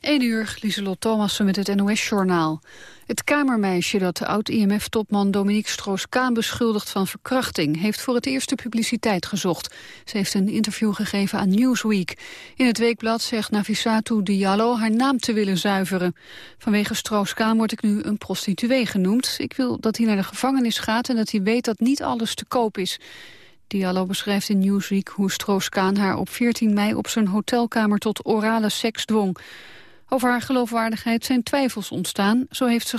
1 uur, Lieselot Thomassen met het NOS-journaal. Het kamermeisje dat de oud-IMF-topman Dominique Stroos-Kaan beschuldigt van verkrachting... heeft voor het eerst de publiciteit gezocht. Ze heeft een interview gegeven aan Newsweek. In het weekblad zegt Nafissatou Diallo haar naam te willen zuiveren. Vanwege Stroos-Kaan word ik nu een prostituee genoemd. Ik wil dat hij naar de gevangenis gaat en dat hij weet dat niet alles te koop is. Diallo beschrijft in Newsweek hoe Stroos-Kaan haar op 14 mei op zijn hotelkamer tot orale seks dwong. Over haar geloofwaardigheid zijn twijfels ontstaan. Zo heeft ze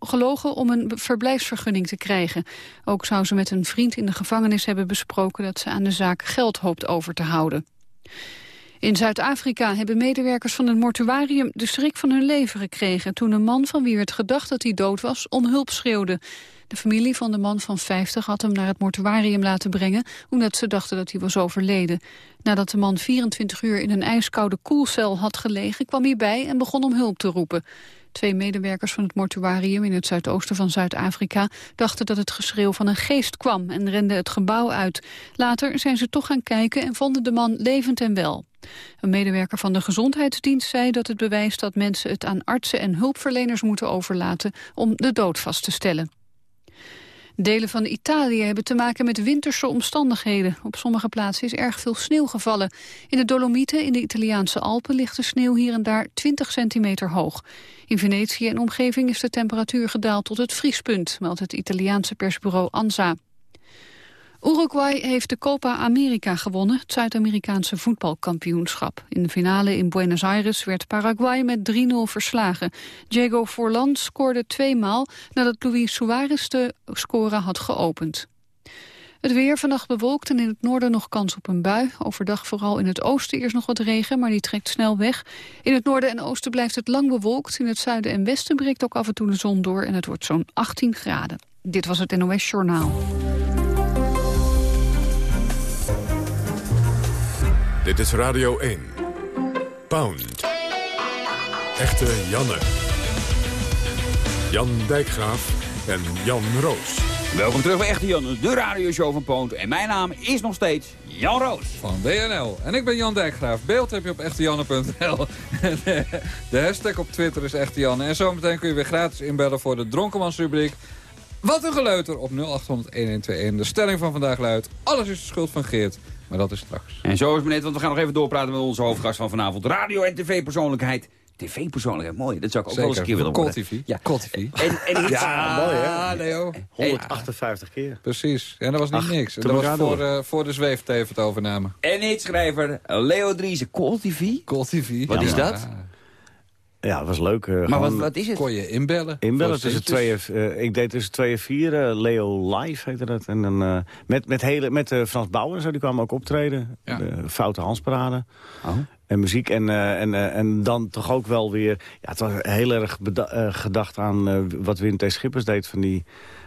gelogen om een verblijfsvergunning te krijgen. Ook zou ze met een vriend in de gevangenis hebben besproken... dat ze aan de zaak geld hoopt over te houden. In Zuid-Afrika hebben medewerkers van het mortuarium de schrik van hun leven gekregen... toen een man van wie werd gedacht dat hij dood was om hulp schreeuwde. De familie van de man van 50 had hem naar het mortuarium laten brengen... omdat ze dachten dat hij was overleden. Nadat de man 24 uur in een ijskoude koelcel had gelegen... kwam hij bij en begon om hulp te roepen. Twee medewerkers van het mortuarium in het zuidoosten van Zuid-Afrika... dachten dat het geschreeuw van een geest kwam en renden het gebouw uit. Later zijn ze toch gaan kijken en vonden de man levend en wel. Een medewerker van de gezondheidsdienst zei dat het bewijst dat mensen het aan artsen en hulpverleners moeten overlaten om de dood vast te stellen. Delen van Italië hebben te maken met winterse omstandigheden. Op sommige plaatsen is erg veel sneeuw gevallen. In de Dolomieten in de Italiaanse Alpen ligt de sneeuw hier en daar 20 centimeter hoog. In Venetië en omgeving is de temperatuur gedaald tot het vriespunt, meldt het Italiaanse persbureau ANSA. Uruguay heeft de Copa America gewonnen, het Zuid-Amerikaanse voetbalkampioenschap. In de finale in Buenos Aires werd Paraguay met 3-0 verslagen. Diego Forlan scoorde tweemaal nadat Luis Suarez de score had geopend. Het weer vannacht bewolkt en in het noorden nog kans op een bui. Overdag vooral in het oosten eerst nog wat regen, maar die trekt snel weg. In het noorden en oosten blijft het lang bewolkt. In het zuiden en westen breekt ook af en toe de zon door en het wordt zo'n 18 graden. Dit was het NOS Journaal. Dit is Radio 1. Pound. Echte Janne. Jan Dijkgraaf en Jan Roos. Welkom terug bij Echte Janne, de radioshow van Poont. En mijn naam is nog steeds Jan Roos. Van WNL. En ik ben Jan Dijkgraaf. Beeld heb je op echtejanne.nl. de hashtag op Twitter is Echte Janne. En zometeen kun je weer gratis inbellen voor de Dronkenmansrubriek. Wat een geleuter op 0800-1121. De stelling van vandaag luidt... Alles is de schuld van Geert. Maar dat is straks. En zo is het net, want we gaan nog even doorpraten met onze hoofdgast van vanavond. Radio- en tv-persoonlijkheid. TV-persoonlijkheid, mooi. Dat zou ik ook wel eens een keer willen worden. TV. Ja. TV. En, en Ja, mooi hè? Ah, Leo. 158 keer. Precies. En dat was niet Ach, niks. Dat was voor, eh, voor de zweefteven het overname. En hitschrijver Leo Driessen. Call TV? Call TV. Wat is Ja. dat? Ja, dat was leuk. eh, Maar wat, wat is het? Kon je inbellen. Inbellen tussen twee, en- eh, ik deed tussen twee en vier. eh, Leo Live heette dat. En dan, eh, met, met, hele, met eh, Frans Bauer en zo, die kwamen ook optreden. Ja. De Foute Hansparade. Oh. En muziek. En, eh, en, eh, en dan toch ook wel weer... Ja, het was heel erg gedacht aan eh, wat Wim T. Schippers deed. Van die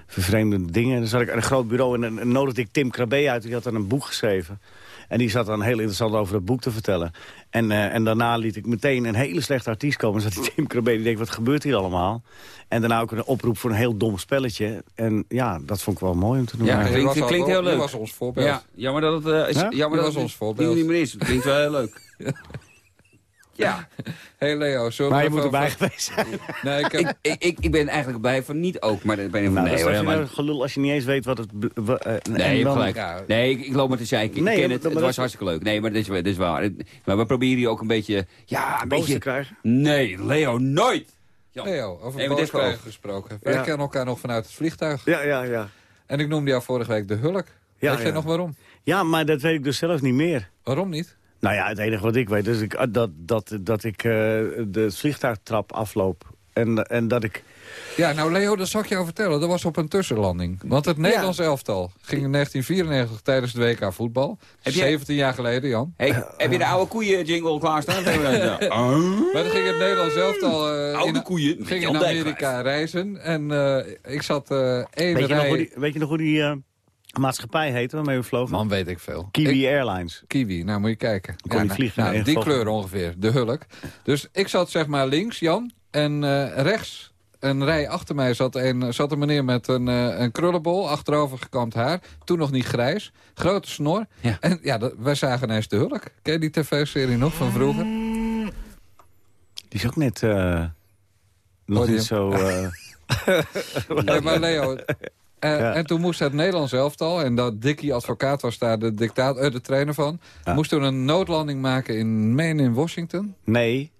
vervreemdende dingen. En dan zat ik aan een groot bureau en dan nodigde ik Tim Krabbe uit. Die had dan een boek geschreven. En die zat dan heel interessant over dat boek te vertellen. En, eh, en daarna liet ik meteen een hele slechte artiest komen. Dan zat die Tim Krabbe, die denkt, wat gebeurt hier allemaal? En daarna ook een oproep voor een heel dom spelletje. En ja, dat vond ik wel mooi om te doen. Ja, eigenlijk. klinkt- heel leuk. was ons voorbeeld. Ja, jammer dat het, eh, is, Ja? jammer Die dat was ons het voorbeeld. niet meer is. Het klinkt wel heel leuk. Ja, hey Leo, zullen Maar je moet erbij over- geweest zijn. Nee, ik heb... ik, ik, ik, ik ben eigenlijk blij van niet ook, maar dat ben ik van Nou, nee, dat is helemaal weer gelul als je niet eens weet wat het... en Nee, je hebt dan- gelijk. Ja. Nee, ik, ik loop maar te zeiken. Ik Nee, ken maar het. Het was dat- hartstikke leuk. Nee, maar dit is, dit is waar. Maar we proberen hier ook een beetje... Ja, een boos beetje... te krijgen. Nee, Leo, nooit! Jan. Leo, over Nee, boos krijgen gesproken. Wij Ja. kennen elkaar nog vanuit het vliegtuig. Ja, ja, ja. En ik noemde jou vorige week de Hulk. Ja, weet jij ja. nog waarom? Ja, maar dat weet ik dus zelf niet meer. Waarom niet? Nou ja, het enige wat ik weet is ik, dat, dat, dat ik eh, de vliegtuigtrap afloop. En, en dat ik... Ja, nou Leo, dat zal ik jou vertellen. Dat was op een tussenlanding. Want het Nederlands elftal ging in 1994 tijdens het WK voetbal. Heb jij- 17 jaar geleden, Jan. Hey, heb je de oude koeien jingle klaarstaan? Maar dan ging het Nederlands elftal eh, Oude in, koeien ging in. Amerika reizen. En eh, ik zat eh één Weet je, nog hoe die, weet je nog hoe die eh, maatschappij heette waarmee we vlogen? Man, weet ik veel. Kiwi Ik- Airlines. Kiwi, nou moet je kijken. kon niet nou, vliegen, nou, nee, die vogel. kleur ongeveer, de hulk. Dus ik zat zeg maar links, Jan. En eh, rechts, een rij achter mij, zat een, zat een meneer met een, eh, een krullenbol. Achterover gekamd haar. Toen nog niet grijs. Grote snor. Ja. En ja, dat, wij zagen ineens de hulk. Ken je die tv-serie nog van vroeger? Die Die is ook net eh, nog niet zo... eh, Nee, maar Leo... En, Ja. en toen moest het Nederlands elftal, en dat Dickie advocaat was daar de, dictaat, eh, de trainer van... Ja. moest toen een noodlanding maken in Maine in Washington... nee,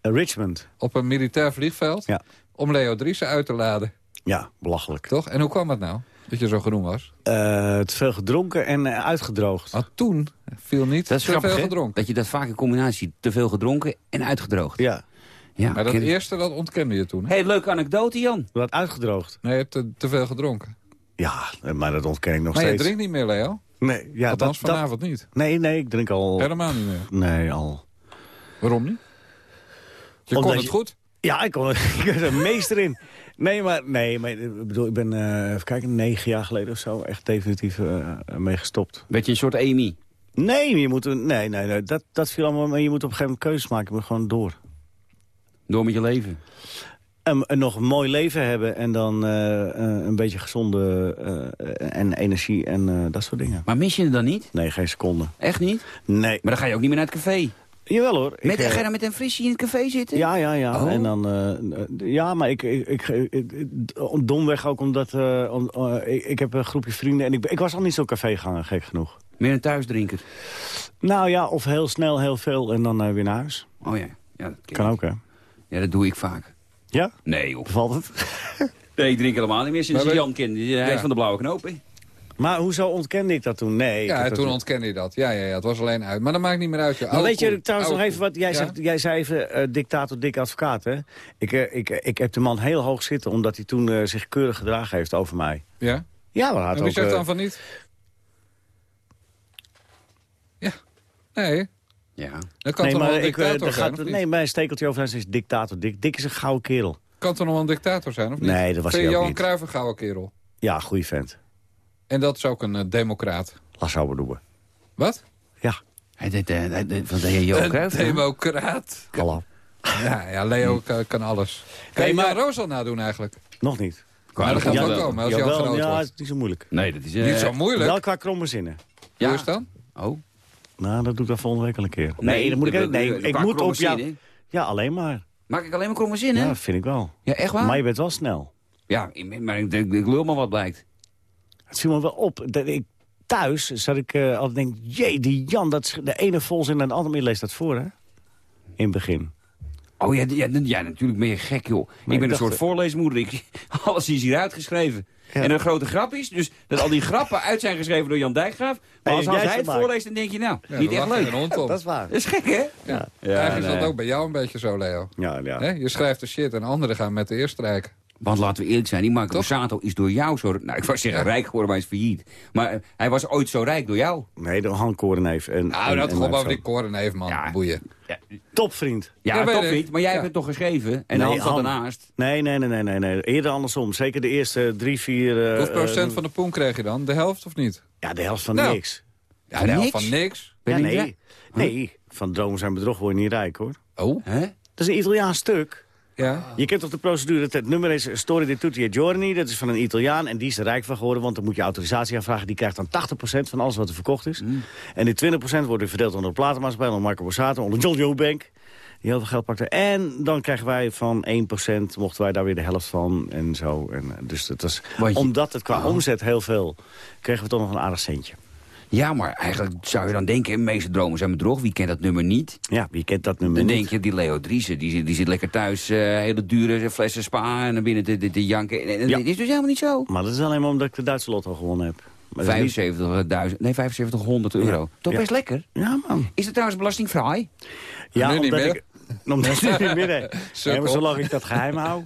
eh, Richmond. op een militair vliegveld... Ja. om Leo Driessen uit te laden, Ja, belachelijk. toch? En hoe kwam het nou, dat je zo genoemd was? Eh, te veel gedronken en eh, uitgedroogd. Maar toen viel niet Dat is te grappig, veel gedronken. Dat je dat vaak in combinatie te veel gedronken en uitgedroogd. Ja, Ja, Maar dat ken- eerste, dat ontkende je toen, hè? Hey, leuke anekdote, Jan. wat uitgedroogd. Nee, je hebt te, te veel gedronken. Ja, maar dat ontken ik nog maar je steeds. drinkt niet meer, Leo. Nee, ja, Althans, dat, dat- vanavond niet. nee, nee, ik drink al... Helemaal niet meer. Nee, al... Waarom niet? Je Omdat kon het je- goed. Ja, ik kon ik ben er meester in. Nee, maar, nee, maar ik bedoel, ik ben, eh, even kijken, negen jaar geleden of zo echt definitief eh, mee gestopt. Werd je een soort EMI? Nee, je moet, nee, nee, nee dat, dat viel allemaal, maar je moet op een gegeven moment keuzes maken. Je moet gewoon door. Door met je leven. En, en nog een mooi leven hebben en dan eh, eh, een beetje gezonde eh, en energie en dat soort dingen. Maar mis je het dan niet? Nee, geen seconde. Echt niet? Nee. Maar dan ga je ook niet meer naar het café. Jawel hoor. Ik, Met, eh, ga je dan met een frisje in het café zitten? Ja, ja, ja. Oh. En dan, ja, maar ik, ik, ik, ik- ik- domweg ook omdat om, ik, ik heb een groepje vrienden en ik, ik was al niet zo'n caféganger, gek genoeg. Meer een thuisdrinker. Nou ja, of heel snel, heel veel en dan weer naar huis. Oh ja. ja, dat Kan ik. ook, hè? Ja, dat doe ik vaak. Ja? Nee, joh. Bevalt het? Nee, ik drink helemaal niet meer sinds Maar Jan kende. Hij Ja. is van de blauwe knoop, hè? Maar hoezo ontkende ik dat toen? Nee. ik Ja, toen ontkende je dat. Ja, ja, ja, het was alleen uit. Maar dat maakt niet meer uit. Je Maar weet je trouwens nog even wat... Jij, Ja? zegt, jij zei even eh, dictator, dik advocaat, hè? Ik, eh, ik, eh, ik heb de man heel hoog zitten omdat hij toen zich keurig gedragen heeft over mij. Ja? Ja, maar had En wie ook... zegt dan van niet? Ja. Nee, Ja. dat kan nee, toch maar een ik, eh, dictator er zijn, gaat, nee, bij een stekeltje over is dictator. Dik, dik is een gouden kerel. Kan toch nog wel een dictator zijn, of niet? Nee, dat was Vind hij je ook Johan niet. Cruijff een gouden kerel? Ja, goede vent. En dat is ook een eh, democraat. Lassau bedoelen. Wat? Ja, Hij deed, eh, hij deed van de heer Johan Een Cruijff. hè? democraat. hallo. Ja, ja Leo kan, kan alles. Kan Nee, je maar- maar Roos al nadoen eigenlijk? Nog niet. Maar dat gaat Ja, wel komen als je al groot ja, het is niet zo moeilijk. Nee, dat is... Niet zo moeilijk. Wel qua kromme zinnen. ja. Hoe is dan? Oh. Nou, dat doe ik dan volgende week al een keer. Nee, dan moet ik, nee, ik moet op jou... Ja, alleen maar. Maak ik alleen maar kromme zinnen? Ja, vind ik wel. Ja, echt waar? Maar je bent wel snel. Ja, maar ik, ik, ik lul maar wat blijkt. Het viel me wel op. Dat ik, thuis zat ik eh, altijd denk, jee, die Jan, dat is de ene volzin en de andere, je leest dat voor, hè? In het begin. Oh ja, ja, ja, natuurlijk ben je gek, joh. ik ben ik een soort voorleesmoeder. Ik, alles is hier uitgeschreven. Ja. En een grote grap is dus dat al die grappen uit zijn geschreven door Jan Dijkgraaf. Maar als, hij het voorleest, dan denk je, nou, Ja, niet echt leuk. Dat is waar. Dat is gek, hè? Ja. Ja, Eigenlijk is dat ook bij jou een beetje zo, Leo. Ja, ja. Hè? Je schrijft de shit en anderen gaan met de eerste strijken. Want laten we eerlijk zijn, die Marco? Borsato is door jou zo... Nou, ik wou zeggen rijk geworden, maar hij is failliet. Maar eh, hij was ooit zo rijk door jou. Nee, de Han Korenneef. En, Nou, en, dat gewoon over die man. Ja. Boeien. Topvriend. Ja, Ja, toch ik. niet. Maar jij Ja. hebt het toch geschreven? En Nee, hand zat ernaast. Nee, nee, nee, nee, nee, nee. Eerder andersom. Zeker de eerste drie, vier... eh, Hoeveel procent eh, van de poen kreeg je dan? De helft of niet? Ja, de helft van Nou. niks. Ja, Van de helft niks? van niks. Ben ja, nee. Nee, van dromen zijn bedrog word je niet rijk, hoor. Oh, Hè? Dat is een Italiaans stuk. Ja. Je kent toch de procedure, het, het nummer is Story di tutti e giorni. Dat is van een Italiaan en die is er rijk van geworden. Want dan moet je autorisatie aanvragen. Die krijgt dan 80% van alles wat er verkocht is. En die 20% wordt verdeeld onder de platenmaatschappij, onder Marco Borsato, onder John Eubank. Die heel veel geld pakte. En dan krijgen wij van 1%, mochten wij daar weer de helft van. En zo. En, eh, dus dat was, je- omdat het qua Oh. omzet heel veel, kregen we toch nog een aardig centje. Ja, maar eigenlijk zou je dan denken, de meeste dromen zijn bedrog. Wie kent dat nummer niet? Ja, wie kent dat nummer Dan niet? denk je, die Leo Driessen, die, zit- die zit lekker thuis, eh, hele dure flessen spa en dan binnen de, de, de janken. En, Ja. Dat is dus helemaal niet zo. Maar dat is alleen maar omdat ik de Duitse lotto gewonnen heb. Maar dat is niet- 75.000, nee 7500 euro. Ja. Toch Ja. best lekker. Ja, man. Is het trouwens belastingvrij? Ja, niet omdat meer. ik... Omdat ik niet meer... nee. Nee, maar zolang ik dat geheim hou...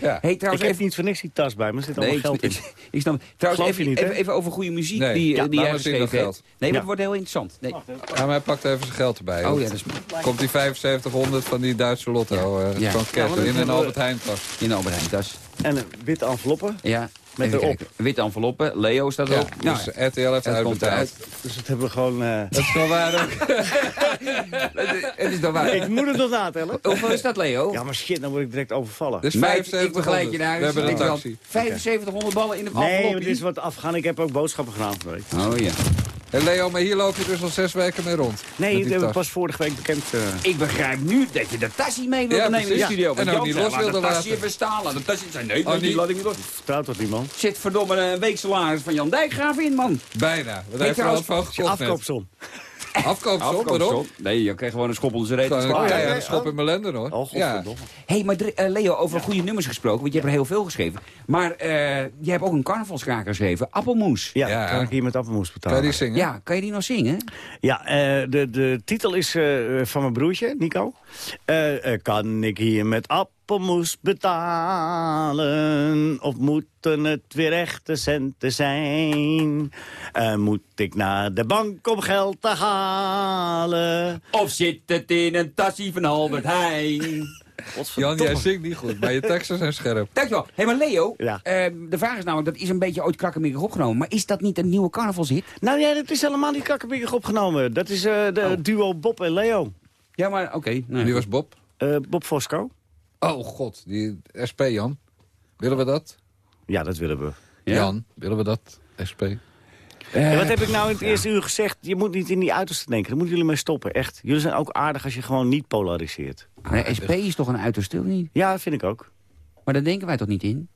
Ja. Hey, Ik trouwens, heb even, niet voor niks die tas bij me. Er zit allemaal Nee, geld in. ik, ik snap. Trouwens, even, niet, hè? even, even over goede muziek Nee. die, Ja, die jij geschreven dat hebt. geld. Nee, maar Ja. het wordt heel interessant. Nee. Ja, maar hij pakt even zijn geld erbij. Oh ja, dat is Komt die 7500 van die Duitse lotto eh Ja. van maar in dat een Albert Heijn tas. in de Albert Heijn tas. En een witte enveloppen. Ja, Met even erop. kijken. Witte enveloppen, Leo staat Ja, erop. Nou, dus RTL heeft uitbetaald. Dus dat hebben we gewoon... eh, Dat is wel waar ook. Het is dan waar. Ik moet het nog natellen. Hoeveel is dat, Leo? Ja, maar shit, dan word ik direct overvallen. Dus Meid, ik 7500. begeleid je naar huis. We hebben een Ik taxi. 7500 ballen in de nee, envelop. maar dit is wat afgaan. Ik heb ook boodschappen gedaan. Oh ja. En Leo, maar hier loop je dus al zes weken mee rond. Nee, dat was tas. pas vorige week bekend. eh. Ik begrijp nu dat je de tasje mee wilde Ja, nemen in de precies. studio. En ook Jan niet los laat wilde de tasje laten. even staan. Laat de tasje zei, nee, Oh, niet. laat ik niet los. Vertrouwt dat iemand? Zit verdomme een week salaris van Jan Dijkgraaf in, man. Bijna. Wat heeft er al van gekocht net? Afkoopsom. Afkoopsom, waarom? Nee, je kreeg gewoon een schop onder zijn reet. Oh ja, ja, een schop in mijn lenden hoor. Oh, ja. hey, maar eh, Leo, over goede nummers gesproken, want je hebt er heel veel geschreven. Maar eh jij hebt ook een carnavalskraker geschreven, Appelmoes. Ja, Ja. kan ik hier met appelmoes Kan betalen. je die zingen? Ja, kan je die nog zingen? Ja, eh, de, de titel is eh, van mijn broertje, Nico. Eh, eh, kan ik hier met appelmoes betalen? Of moeten het weer echte centen zijn? Eh, moet ik naar de bank om geld te halen? Of zit het in een tasje van Albert Heijn? Jan, jij zingt niet goed, maar je teksten zijn scherp. Dankjewel. Hé, maar Leo, Ja. eh, de vraag is namelijk, dat is een beetje ooit krakkemikkig opgenomen. Maar is dat niet een nieuwe carnavalshit? Nou ja, dat is helemaal niet kakkerbikkig opgenomen. Dat is eh, de Oh. duo Bob en Leo. Ja, maar oké. nou, Wie was Bob? Eh, Bob Fosco. Oh god, die SP Jan. Willen we dat? Ja, dat willen we. Ja? Jan, willen we dat? SP? En wat heb ik nou in het eerste uur gezegd? Je moet niet in die uiterste denken. Daar moeten jullie mee stoppen, echt. Jullie zijn ook aardig als je gewoon niet polariseert. Nee, SP is toch een uiterste, of niet? Ja, vind ik ook. Maar daar denken wij toch niet in?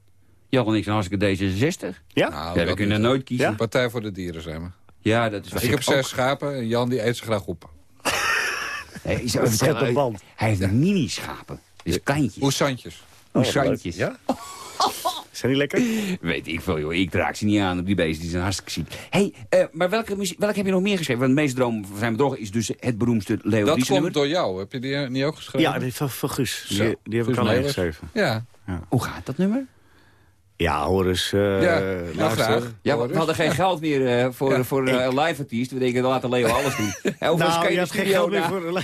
Jan en ik zijn hartstikke D66. Ja? Nou, ja, we dat kunnen nooit kiezen. Ja? Ja, Partij voor de dieren zijn we. dat is waar. Ik heb ook- zes schapen en Jan die eet ze graag op. Nee, ik zou Dat even schept vertellen, een band. Hij heeft mini-schapen. Dus kantjes. Oesantjes. Oesantjes. Ja? Zijn die lekker? Weet ik veel, joh. Ik raak ze niet aan op die beesten. Die zijn hartstikke ziek. hey, eh, maar welke, muziek, welke heb je nog meer geschreven? Want de meeste droom van zijn bedrog is dus het beroemdste Leo Dat komt door jou. Heb je die eh, niet ook geschreven? Ja, die van, van Guus. Die, die heb Guus ik al geschreven. Ja. Hoe gaat dat nummer? Ja, hoor eens. eh Ja, nou graag. Ja, we, we hadden geen geld meer eh, voor, Ja. voor eh, een live artiest. We denken, laten Leo alles doen. Nou, je je hebt geen geld meer na- voor...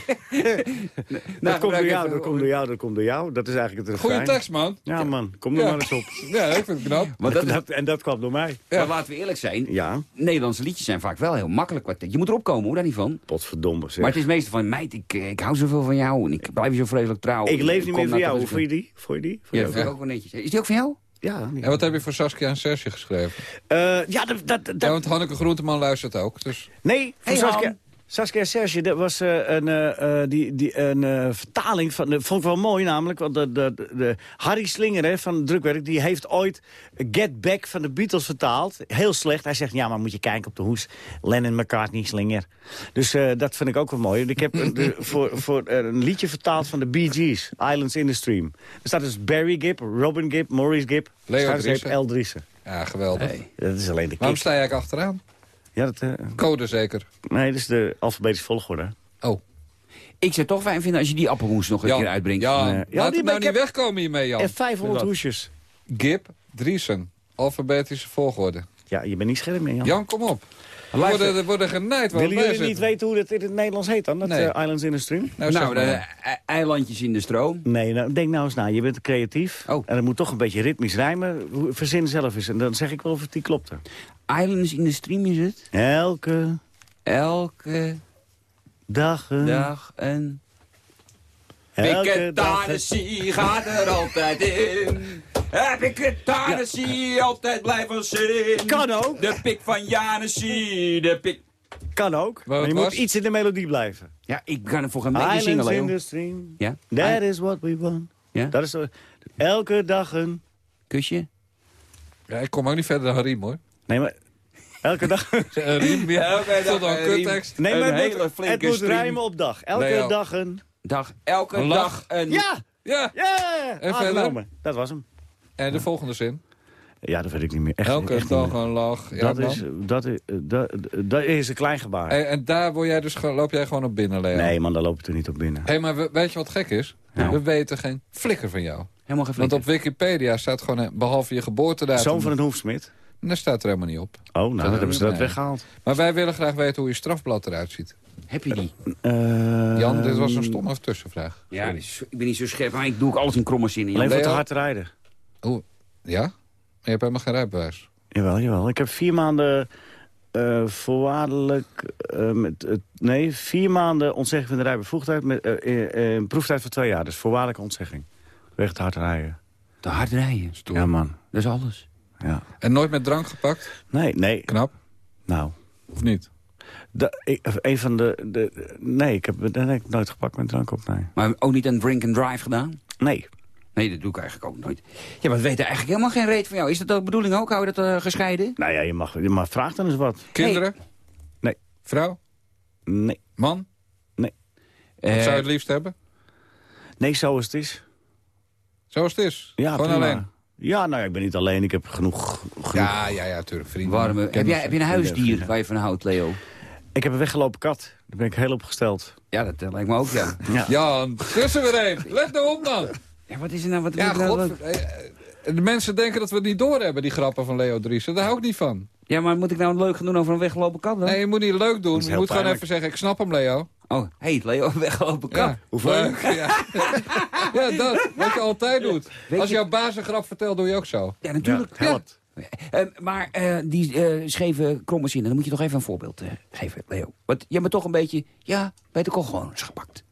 na dat komt door jou, dat komt door jou, dat komt door jou. Dat is eigenlijk het Goeie refrein. tekst, man. Ja, man. Kom er Ja. maar eens op. Ja, ik vind het knap. Maar, dat is- Dat- en dat kwam door mij. maar laten we eerlijk zijn. Ja, Nederlandse liedjes zijn vaak wel heel makkelijk. Wat, je moet erop komen, hoor, daar niet van. potverdomme zeg. Maar het is meestal van, meid, ik, ik hou zoveel van jou. En ik blijf je zo vreselijk trouw. ik leef niet meer voor nou jou. Hoe vond je die? Vond je die? Ja, dat vind ik ook wel netjes. Is die ook van jou? Ja, ja. En wat heb je voor Saskia en Serge geschreven? Eh, ja, dat, dat, dat, Ja, want Hanneke Groenteman luistert ook. Dus Nee, voor Hey, Saskia, Han. Saskia Serge, dat was eh, een, eh, eh, die, die, een vertaling van... Dat vond ik wel mooi namelijk, want de, de, Harry Slinger hè, van Drukwerk... die heeft ooit Get Back van de Beatles vertaald. Heel slecht. Hij zegt, ja, maar moet je kijken op de hoes. Lennon, McCartney, Slinger. Dus dat vind ik ook wel mooi. Ik heb de- voor, voor een liedje vertaald van de Bee Gees, Islands in the Stream. Er staat dus Barry Gibb, Robin Gibb, Maurice Gibb... Leo Driessen. L. Driessen. ja, geweldig. Dat is alleen de Waarom kick. sta je eigenlijk achteraan? Ja, dat, eh, Code zeker. nee, dat is de alfabetische volgorde. Oh. Ik zou het toch fijn vinden als je die appelmoes nog een Jan, keer uitbrengt. Jan, Nee. Ja, laat die het nou ik niet heb- wegkomen hiermee, Jan. En 500 Wat? hoesjes. Gib Driesen. Alfabetische volgorde. Ja, je bent niet scherp meer, Jan. Jan, kom op. We worden, we worden genaaid. Willen jullie niet weten hoe dat in het Nederlands heet dan? Dat Nee. eh, Islands in the Stream? Nou, Nou, de e- eilandjes in de stroom. Nee, nou, denk nou eens na. Je bent creatief. Oh. En het moet toch een beetje ritmisch rijmen. Verzin zelf eens. En dan zeg ik wel of het die klopte. Islands in de stream is het. Elke Elke dag een... dag een... elke Tennessee gaat er altijd in. Heb ik het Tennessee altijd blijven zingen. Kan ook. De pik van Janessie, de pik... Kan ook. Maar je was? moet iets in de melodie blijven. Ja, ik kan er voor geen beetje zingen, Islands in Leo. the Stream. Ja? That is what we want. Ja? Dat is zo- elke dag een... Kusje? Ja, ik kom ook niet verder dan Riem, hoor. Nee, maar... Elke dag... Een Riem, ja. Elke dag een kuttekst. Nee, maar het hele moet, flinke het moet stream. rijmen op dag. Elke dag een... Dag, elke Een dag een... Ja! Ja. Ja! En. Dat was hem. En de volgende zin. Ja, dat weet ik niet meer. Echt, Elke echt dag meer. een lach. Ja, dat, man. is, dat, is, dat, dat is een klein gebaar. En, en daar word jij dus, loop jij gewoon op binnen, Leo. Nee, man, daar loop ik er niet op binnen. Hé, maar we- weet je wat gek is? Nou. We weten geen flikker van jou. Helemaal geen Want flikker. op Wikipedia staat gewoon, eh, behalve je geboortedatum... Zoon van een hoefsmid. Daar staat er helemaal niet op. Oh, nou, dan hebben ze dat nee. weggehaald. Maar wij willen graag weten hoe je strafblad eruit ziet. Heb je die? Eh, Jan, dit was een stomme tussenvraag. Ja, ik ben niet zo scherp, maar ik doe ook alles in kromme zinnen. Alleen voor te hard rijden. Oeh, ja? Maar je hebt helemaal geen rijbewijs. Jawel, jawel. Ik heb vier maanden eh, voorwaardelijk... eh, met, nee, vier maanden ontzegging van de rijbevoegdheid... met een proeftijd van twee jaar. Dus voorwaardelijke ontzegging. Wegens te hard rijden. Te hard rijden. Stoer. Ja, man. Dat is alles. Ja. En nooit met drank gepakt? Nee, nee. Knap. Nou, Of niet? De, ik- een van de, de... Nee, ik heb, ik heb nooit gepakt met drank op, nee. Maar ook niet een drink and drive gedaan? Nee. Nee, dat doe ik eigenlijk ook nooit. Ja, maar we weten eigenlijk helemaal geen reet van jou. Is dat de bedoeling ook? Hou je dat eh, gescheiden? Nou ja, je mag, je mag vraag dan eens wat. Kinderen? Nee. Vrouw? Nee. Man? Nee. Wat Eh, zou je het liefst hebben? Nee, zoals het is. Zoals het is? Ja, Gewoon prima. alleen? Ja, nou ja, ik ben niet alleen. Ik heb genoeg... genoeg Ja, ja, ja, natuurlijk. Vrienden. warme... Heb, jij, heb je een huisdier waar je van houdt, Leo? Ik heb een weggelopen kat. Daar ben ik heel op gesteld. Ja, dat lijkt me ook, ja. Ja. Jan, tussen weer een. Leg nou op dan. ja wat is er nou? Wat, Ja, god. eh, eh, De mensen denken dat we het niet doorhebben, die grappen van Leo Driessen. Daar hou ik niet van. Ja, maar moet ik nou leuk gaan doen over een weggelopen kat dan? Nee, je moet niet leuk doen. Je moet gewoon even zeggen, ik snap hem, Leo. Oh, hey, Leo, een weggelopen kat. Ja. Hoeveel? Leuk, Ja. ja, dat. Wat je altijd doet. Weet Als je- jouw baas een grap vertelt, doe je ook zo. Ja, natuurlijk. Ja, helpt. Eh, maar eh, die eh, scheve kromme zinnen, dan moet je toch even een voorbeeld eh, geven, Leo. Want je bent toch een beetje, ja, al gewoon eens gepakt.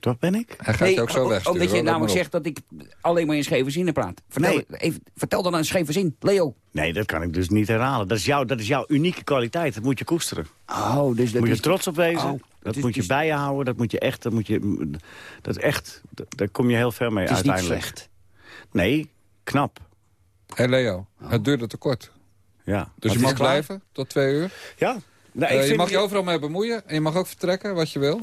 Wat ben ik? Hij gaat je ook zo wegsturen. Omdat je namelijk zegt dat ik alleen maar in scheve zinnen praat. Vertel, Nee. even, vertel dan een scheve zin, Leo. Nee, dat kan ik dus niet herhalen. Dat is, jouw, dat is jouw unieke kwaliteit. Dat moet je koesteren. Oh, dus dat Daar moet je is... trots op wezen. Oh, dat is- moet je is- bij je houden. Dat moet je echt... Dat, moet je, dat is echt dat- daar kom je heel ver mee Het is niet uiteindelijk. slecht. Nee, knap. Hé Leo, het duurde te kort. Ja. Dus het je mag klaar? blijven tot twee uur. Ja. Nee, ik je mag je overal mee bemoeien. En je mag ook vertrekken, wat je wil.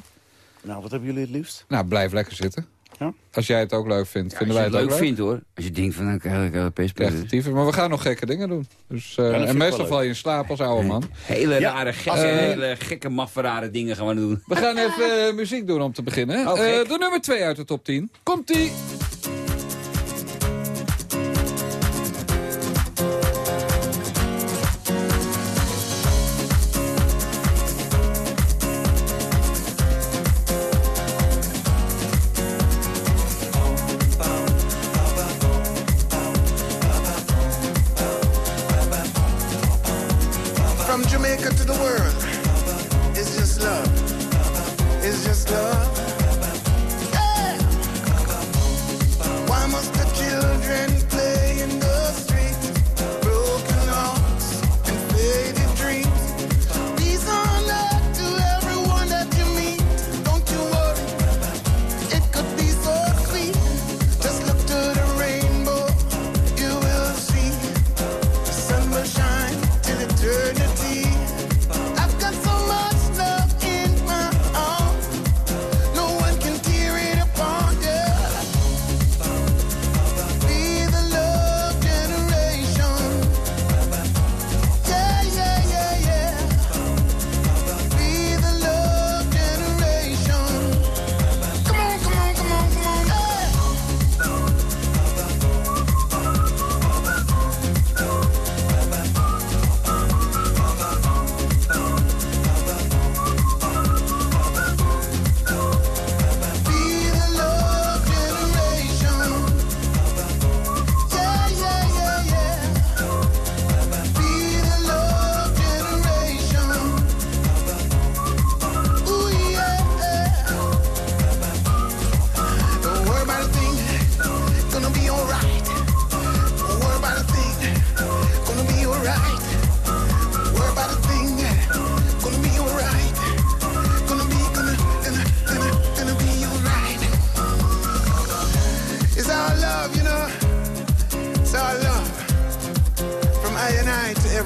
Nou, wat hebben jullie het liefst? Nou, blijf lekker zitten. Ja. Als jij het ook leuk vindt, Als vinden je wij het het leuk ook leuk. vindt hoor. Als je denkt van, dan krijg ik het tyfus. Maar we gaan nog gekke dingen doen. Dus, eh, en meestal val je in slaap als oude man. Hele rare, gekke, Eh, hele gekke, maffe, rare dingen gaan we doen. We gaan even muziek doen om te beginnen. Oh, de nummer 2 uit de top 10. Komt-ie!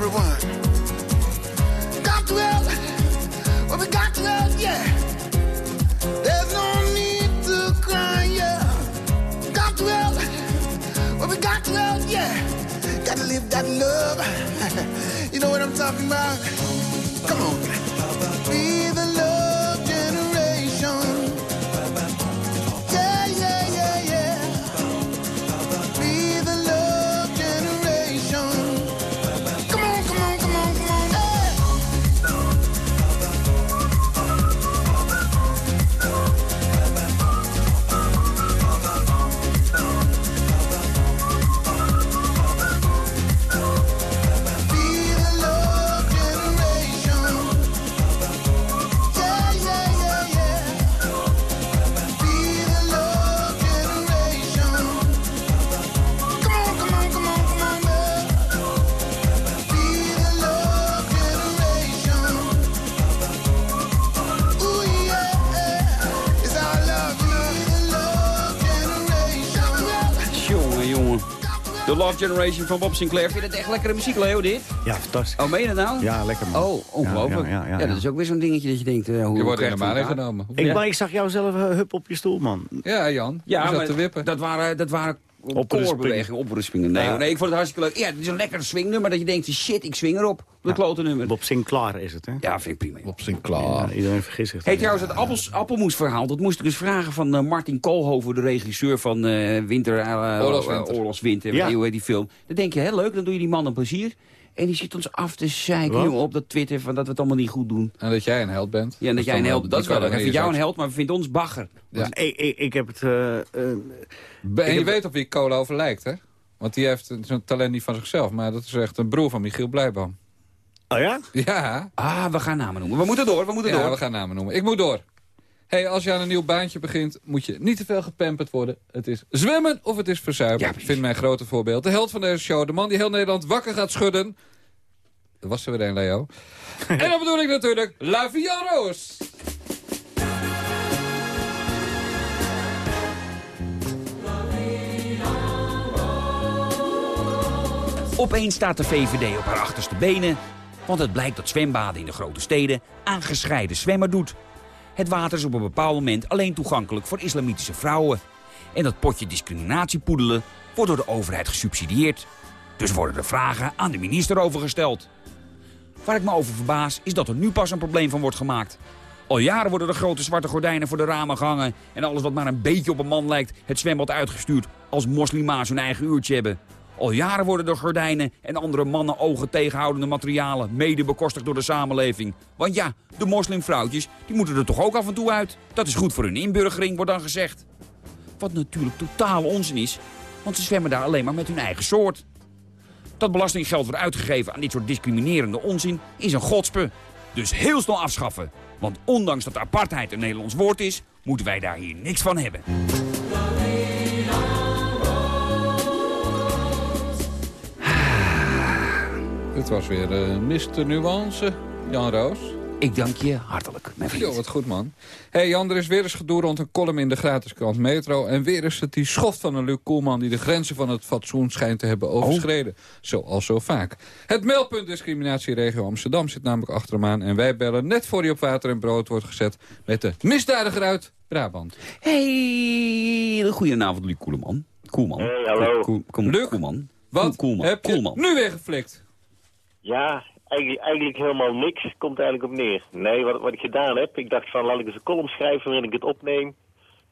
Everyone. Got to help. Well, we got to help, yeah. There's no need to cry, yeah. Got to help. Well, we got to help, yeah. Got to live that love. you know what I'm talking about? Come on. Be Love Generation van Bob Sinclair. Vind je het echt lekkere muziek, Leo, dit? Ja, fantastisch. Oh, meen je dat nou? Ja, lekker man. Oh, ongelooflijk. Ja, ja, ja, ja. dat is ook weer zo'n dingetje dat je denkt... eh, hoe Je wordt helemaal ingenomen. Ik, maar ik zag jou zelf eh, hup op je stoel, man. Ja, Jan. Ja, maar te wippen. dat waren, dat waren Oprispingen. koorbewegingen, oprispingen. Nee, Ja. nee, ik vond het hartstikke leuk. Ja, het is een lekker swingnummer dat je denkt, shit, ik swing erop. Dat Ja. klote nummer. Bob Sinclair is het, hè? Ja, vind ik prima. Op zijn klaar. Ja, iedereen vergist zich. Hey, trouwens, het appels, appelmoesverhaal, dat moest ik eens vragen van eh, Martin Koolhoven, de regisseur van eh, Winter, eh, Oorlogswinter. Oorlogswinter. Ja. Hoe heet die film? Dan denk je, hè, leuk, dan doe je die man een plezier. En die zit ons af te zeiken jongen, op dat Twitter van dat we het allemaal niet goed doen. En dat jij een held bent. Ja, en dat jij een held Dat is wel leuk. Hij vindt jou een held, maar vindt ons bagger. Ja. Ik, ik, ik heb het... eh, eh, zijn. En je heb- weet op wie Koolhoven lijkt, hè? Want die heeft zo'n talent niet van zichzelf. Maar dat is echt een broer van Michiel Blijboom. oh ja? Ja, Ah, we gaan namen noemen. We moeten door, we moeten ja door. we gaan namen noemen. Ik moet door. Hey, als je aan een nieuw baantje begint, moet je niet te veel gepamperd worden. Het is zwemmen of het is verzuipen. Ja, vind mijn grote voorbeeld. De held van deze show, de man die heel Nederland wakker gaat schudden. Dat was er weer een, Leo. en dan bedoel ik natuurlijk La Via Roos. Opeens staat de VVD op haar achterste benen. Want het blijkt dat zwembaden in de grote steden aan gescheiden zwemmen doet. Het water is op een bepaald moment alleen toegankelijk voor islamitische vrouwen. En dat potje discriminatiepoedelen wordt door de overheid gesubsidieerd. Dus worden er vragen aan de minister over gesteld. Waar ik me over verbaas is dat er nu pas een probleem van wordt gemaakt. Al jaren worden er grote zwarte gordijnen voor de ramen gehangen... en alles wat maar een beetje op een man lijkt het zwembad uitgestuurd... als moslima's hun eigen uurtje hebben. Al jaren worden de gordijnen en andere mannen ogen tegenhoudende materialen... mede bekostigd door de samenleving. Want ja, de moslimvrouwtjes die moeten er toch ook af en toe uit. Dat is goed voor hun inburgering, wordt dan gezegd. Wat natuurlijk totaal onzin is, want ze zwemmen daar alleen maar met hun eigen soort. Dat belastinggeld wordt uitgegeven aan dit soort discriminerende onzin is een godspe. Dus heel snel afschaffen. Want ondanks dat apartheid een Nederlands woord is, moeten wij daar hier niks van hebben. Dit was weer uh, Mr. Nuance, Jan Roos. Ik dank je hartelijk, mijn vriend. Jo, wat goed man. hey Jan, er is weer eens gedoe rond een column in de gratis krant Metro. En weer is het die schoft van een Luc Koelman... die de grenzen van het fatsoen schijnt te hebben overschreden. Zoals zo vaak. Het meldpunt discriminatieregio Amsterdam zit namelijk achter hem aan... en wij bellen net voor hij op water en brood wordt gezet... met de misdadiger uit Brabant. Hey, goedenavond, Luc Koeleman. Koelman. Hey, hallo. Koel- Koel- Luc, Koelman. Wat Koelman. heb je Koelman. nu weer geflikt? Ja, eigenlijk, eigenlijk helemaal niks. Komt er eigenlijk op neer. Nee, wat, wat ik gedaan heb, ik dacht van laat ik eens een column schrijven waarin ik het opneem.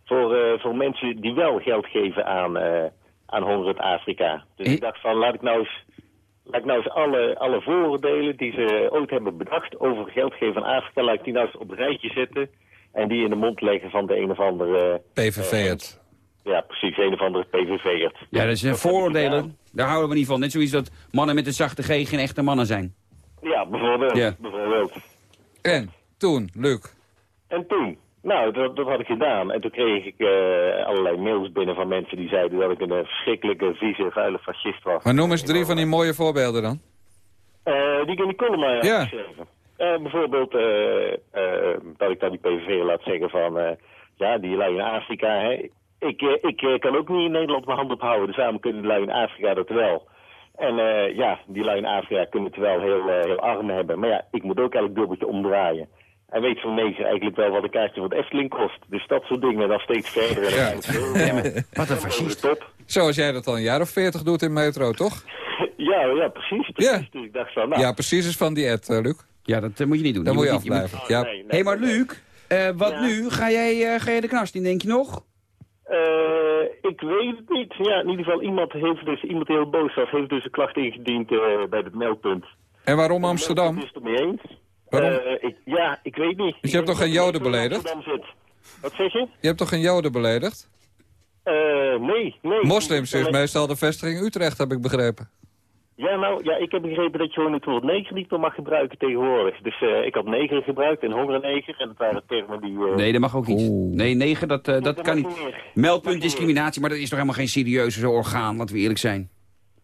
Voor, eh, voor mensen die wel geld geven aan, eh aan Hongered Afrika. Dus Eh? ik dacht van laat ik nou eens, laat ik nou eens alle, alle vooroordelen die ze ooit hebben bedacht over geld geven aan Afrika, laat ik die nou eens op een rijtje zetten. En die in de mond leggen van de een of andere, PVV het. ja precies, een of andere PVV'ert. Ja, dat is een vooroordelen. Daar houden we niet van. Net zoiets dat mannen met een zachte G geen echte mannen zijn. Ja, bijvoorbeeld. Ja. bijvoorbeeld. En toen, Luc. En toen? Nou, dat, dat had ik gedaan. En toen kreeg ik eh, allerlei mails binnen van mensen die zeiden dat ik een eh, verschrikkelijke, vieze, vuile fascist was. Maar noem eens drie van die mooie voorbeelden dan. Eh, die ik in die column Ja. geschreven. Eh, bijvoorbeeld dat ik dan die PVV laat zeggen van... eh, ja, die lui in Afrika, hè. Ik, eh, ik eh, kan ook niet in Nederland mijn hand ophouden. Dus samen kunnen die lui in Afrika dat wel. En eh, ja, die lui in Afrika kunnen het wel heel, heel arm hebben. Maar ja, ik moet ook elk dubbeltje omdraaien. Hij weet van negen eigenlijk wel wat een kaartje van het Efteling kost. Dus dat soort dingen dan steeds verder. Ja. dan Wat een de fascist. top. Zoals jij dat al een jaar of veertig doet in Metro, toch? Ja, ja, precies. precies. Ja. Dus ik dacht van, nou... Ja, precies is van die eh, Luc. Ja, dat moet je niet doen. Daar moet je niet- afblijven. Oh, Ja. nee, nee, Hé, maar. Luc, eh, wat Ja. nu? Ga jij, eh, ga jij de knast in, denk je nog? Eh, ik weet het niet. Ja, in ieder geval iemand heeft dus, iemand die heel boos was, heeft dus een klacht ingediend eh, bij het meldpunt. En waarom Amsterdam? Ik is het ermee eens. Waarom? Eh, ik, ja, ik weet niet. Dus je hebt toch geen Joden beledigd? Wat zeg je? Je hebt toch geen Joden beledigd? Nee, nee. Moslims is meestal de vestiging Utrecht, heb ik begrepen. Ja, nou, ja, ik heb begrepen dat je gewoon het woord neger niet meer mag gebruiken tegenwoordig. Dus eh, ik had neger gebruikt en hongerneger. En dat waren termen die... eh, Nee, dat mag ook niet. Oeh. Nee, negen, dat, eh, dat dat kan niet. niet Meldpunt discriminatie, maar dat is toch helemaal geen serieuze orgaan, laten we eerlijk zijn.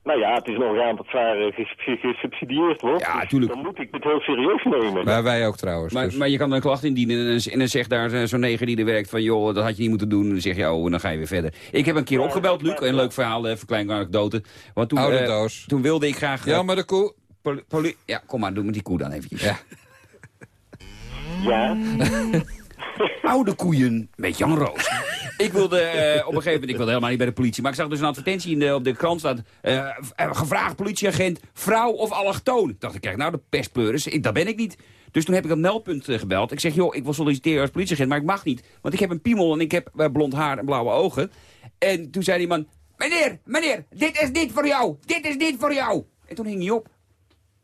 Nou ja, het is nog aan dat zwaar eh, ges- ges- gesubsidieerd wordt. Ja, Dus tuurlijk. Dan moet ik het heel serieus nemen. Maar wij ook trouwens. Maar, dus. maar je kan een klacht indienen en, dan- en dan zegt daar eh, zo'n neger die er werkt van... joh, dat had je niet moeten doen. En dan zeg je, oh, en dan ga je weer verder. Ik heb een keer opgebeld, Luc. Een leuk verhaal, even een kleine anekdote. Want toen, Oude eh, doos. toen wilde ik graag... eh, Ja, maar de koe... poli- poli- ja, kom maar, doe met die koe dan eventjes. Ja. Ja, Oude koeien met Jan Roos. Ik wilde eh, op een gegeven moment, ik wilde helemaal niet bij de politie... maar ik zag dus een advertentie in de, op de krant staan... eh, eh, gevraagd politieagent, vrouw of allochtoon. Ik dacht, ik kijk, nou, de pestpleuris, ik, dat ben ik niet. Dus toen heb ik dat meldpunt gebeld. Ik zeg, joh, ik wil solliciteren als politieagent, maar ik mag niet. Want ik heb een piemel en ik heb blond haar en blauwe ogen. En toen zei die man, meneer, meneer, dit is niet voor jou. Dit is niet voor jou. En toen hing hij op.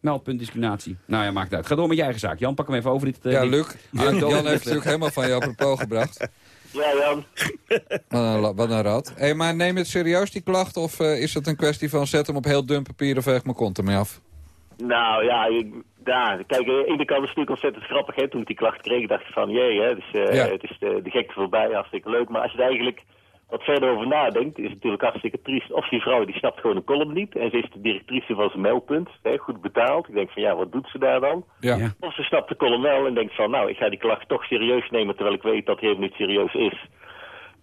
Meldpunt discriminatie. Nou ja, maakt uit. Ga door met je eigen zaak. Jan, pak hem even over dit. Ja, Luc. Jan, Anekdote. Jan heeft natuurlijk helemaal van jou apropos gebracht. ja Jan. Wat een, wat een rat. Hey, maar neem het serieus, die klacht? Of eh, is het een kwestie van zet hem op heel dun papier of veeg mijn kont ermee af? Nou ja, ik, ja kijk, aan de ene kant is het natuurlijk ontzettend grappig. Hè. Toen ik die klacht kreeg, dacht ik van, jee, hè, dus, eh, Ja. het is de, de gekte voorbij, hartstikke leuk. Maar als je er eigenlijk wat verder over nadenkt, is natuurlijk hartstikke triest. Of die vrouw, die snapt gewoon een column niet. En ze is de directrice van zijn meldpunt, hè, goed betaald. Ik denk van, ja, wat doet ze daar dan? Ja. Ja. Of ze snapt de column wel en denkt van, nou, ik ga die klacht toch serieus nemen... terwijl ik weet dat hij helemaal niet serieus is.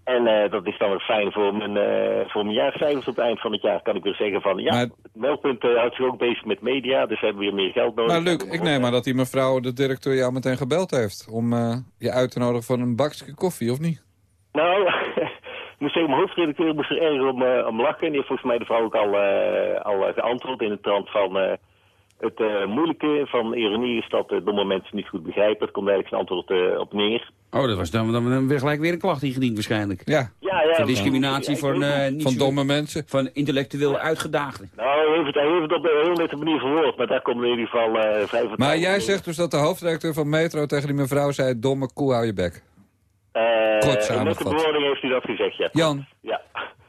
En eh, dat is dan weer fijn voor mijn, eh, voor mijn jaarcijfers op het eind van het jaar. Kan ik weer zeggen van, ja, Maar- het meldpunt eh, houdt zich ook bezig met media... dus we hebben weer meer geld nodig. Maar Luc, ik neem aan dat die mevrouw, de directeur, jou meteen gebeld heeft... om eh, je uit te nodigen voor een bakje koffie, of niet? Nou, ik moet zeggen, mijn hoofdredacteur moest er erg om, eh, om lachen. En die heeft volgens mij de vrouw ook al, eh, al eh, geantwoord in de trant van... eh, het eh, moeilijke van ironie is dat domme mensen niet goed begrijpen. Het komt eigenlijk zijn antwoord op neer. Oh, dat was dan, dan, dan weer gelijk weer een klacht ingediend waarschijnlijk. Ja, Ja, ja. Voor discriminatie Ja, een, niet. eh, niet van domme mensen. van intellectueel uitgedaagden. Nou, hij heeft het, hij heeft het op een heel nette manier verwoord. Maar daar komt in ieder geval eh vrij vertrouwen Maar jij zegt dus dat de hoofdredacteur van Metro tegen die mevrouw zei... domme koe, hou je bek. Eh, Kort in nette samengevat. bewoording heeft hij dat gezegd, ja. Jan, Ja,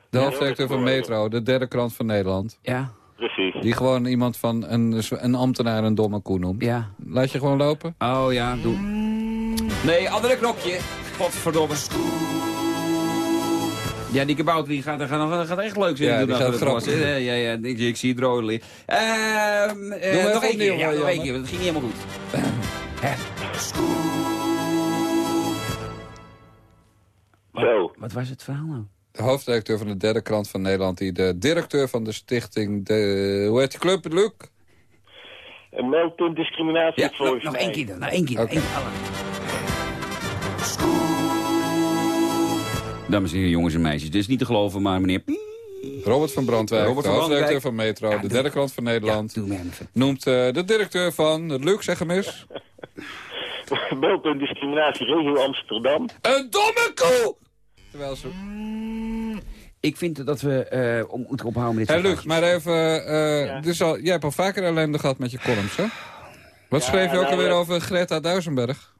de hoofdredacteur van Metro, de derde krant van Nederland... Ja, precies. die gewoon iemand van een, een ambtenaar een domme koe noemt. ja. Laat je gewoon lopen? Oh ja, doe. Nee, andere knopje. Godverdomme. Ja, die kabouter die gaat, gaat, gaat, gaat echt leuk zijn. Ja, doen die gaat grappig. Ja, ja, ik, ik zie het rode licht. Ehm, eh, even nog één keer. Ja, nog één keer. want Het ging niet helemaal goed. Zo. Wat was het verhaal nou? De hoofdredacteur van de derde krant van Nederland... die de directeur van de stichting... De, hoe heet die club, Luc? Een meldpunt discriminatie Ja, nog, één keer dan. Nog één keer. Oké. één keer. Dames en heren, jongens en meisjes. Dit is niet te geloven, maar meneer... Robert van Brandwijk, Robert de Brandwijk. van Metro... Ja, de derde krant van Nederland... Noemt eh, de directeur van... Luc, zeg hem eens. meldpunt discriminatie regio Amsterdam. Een domme koe! Terwijl ze... Ik vind dat we eh, om, moeten ophouden met dit Hé soort Luc, maar even... eh, Ja. dus al, jij hebt al vaker ellende gehad met je columns, hè? Wat Ja, schreef je ook nou, alweer ja. over Greta Duisenberg?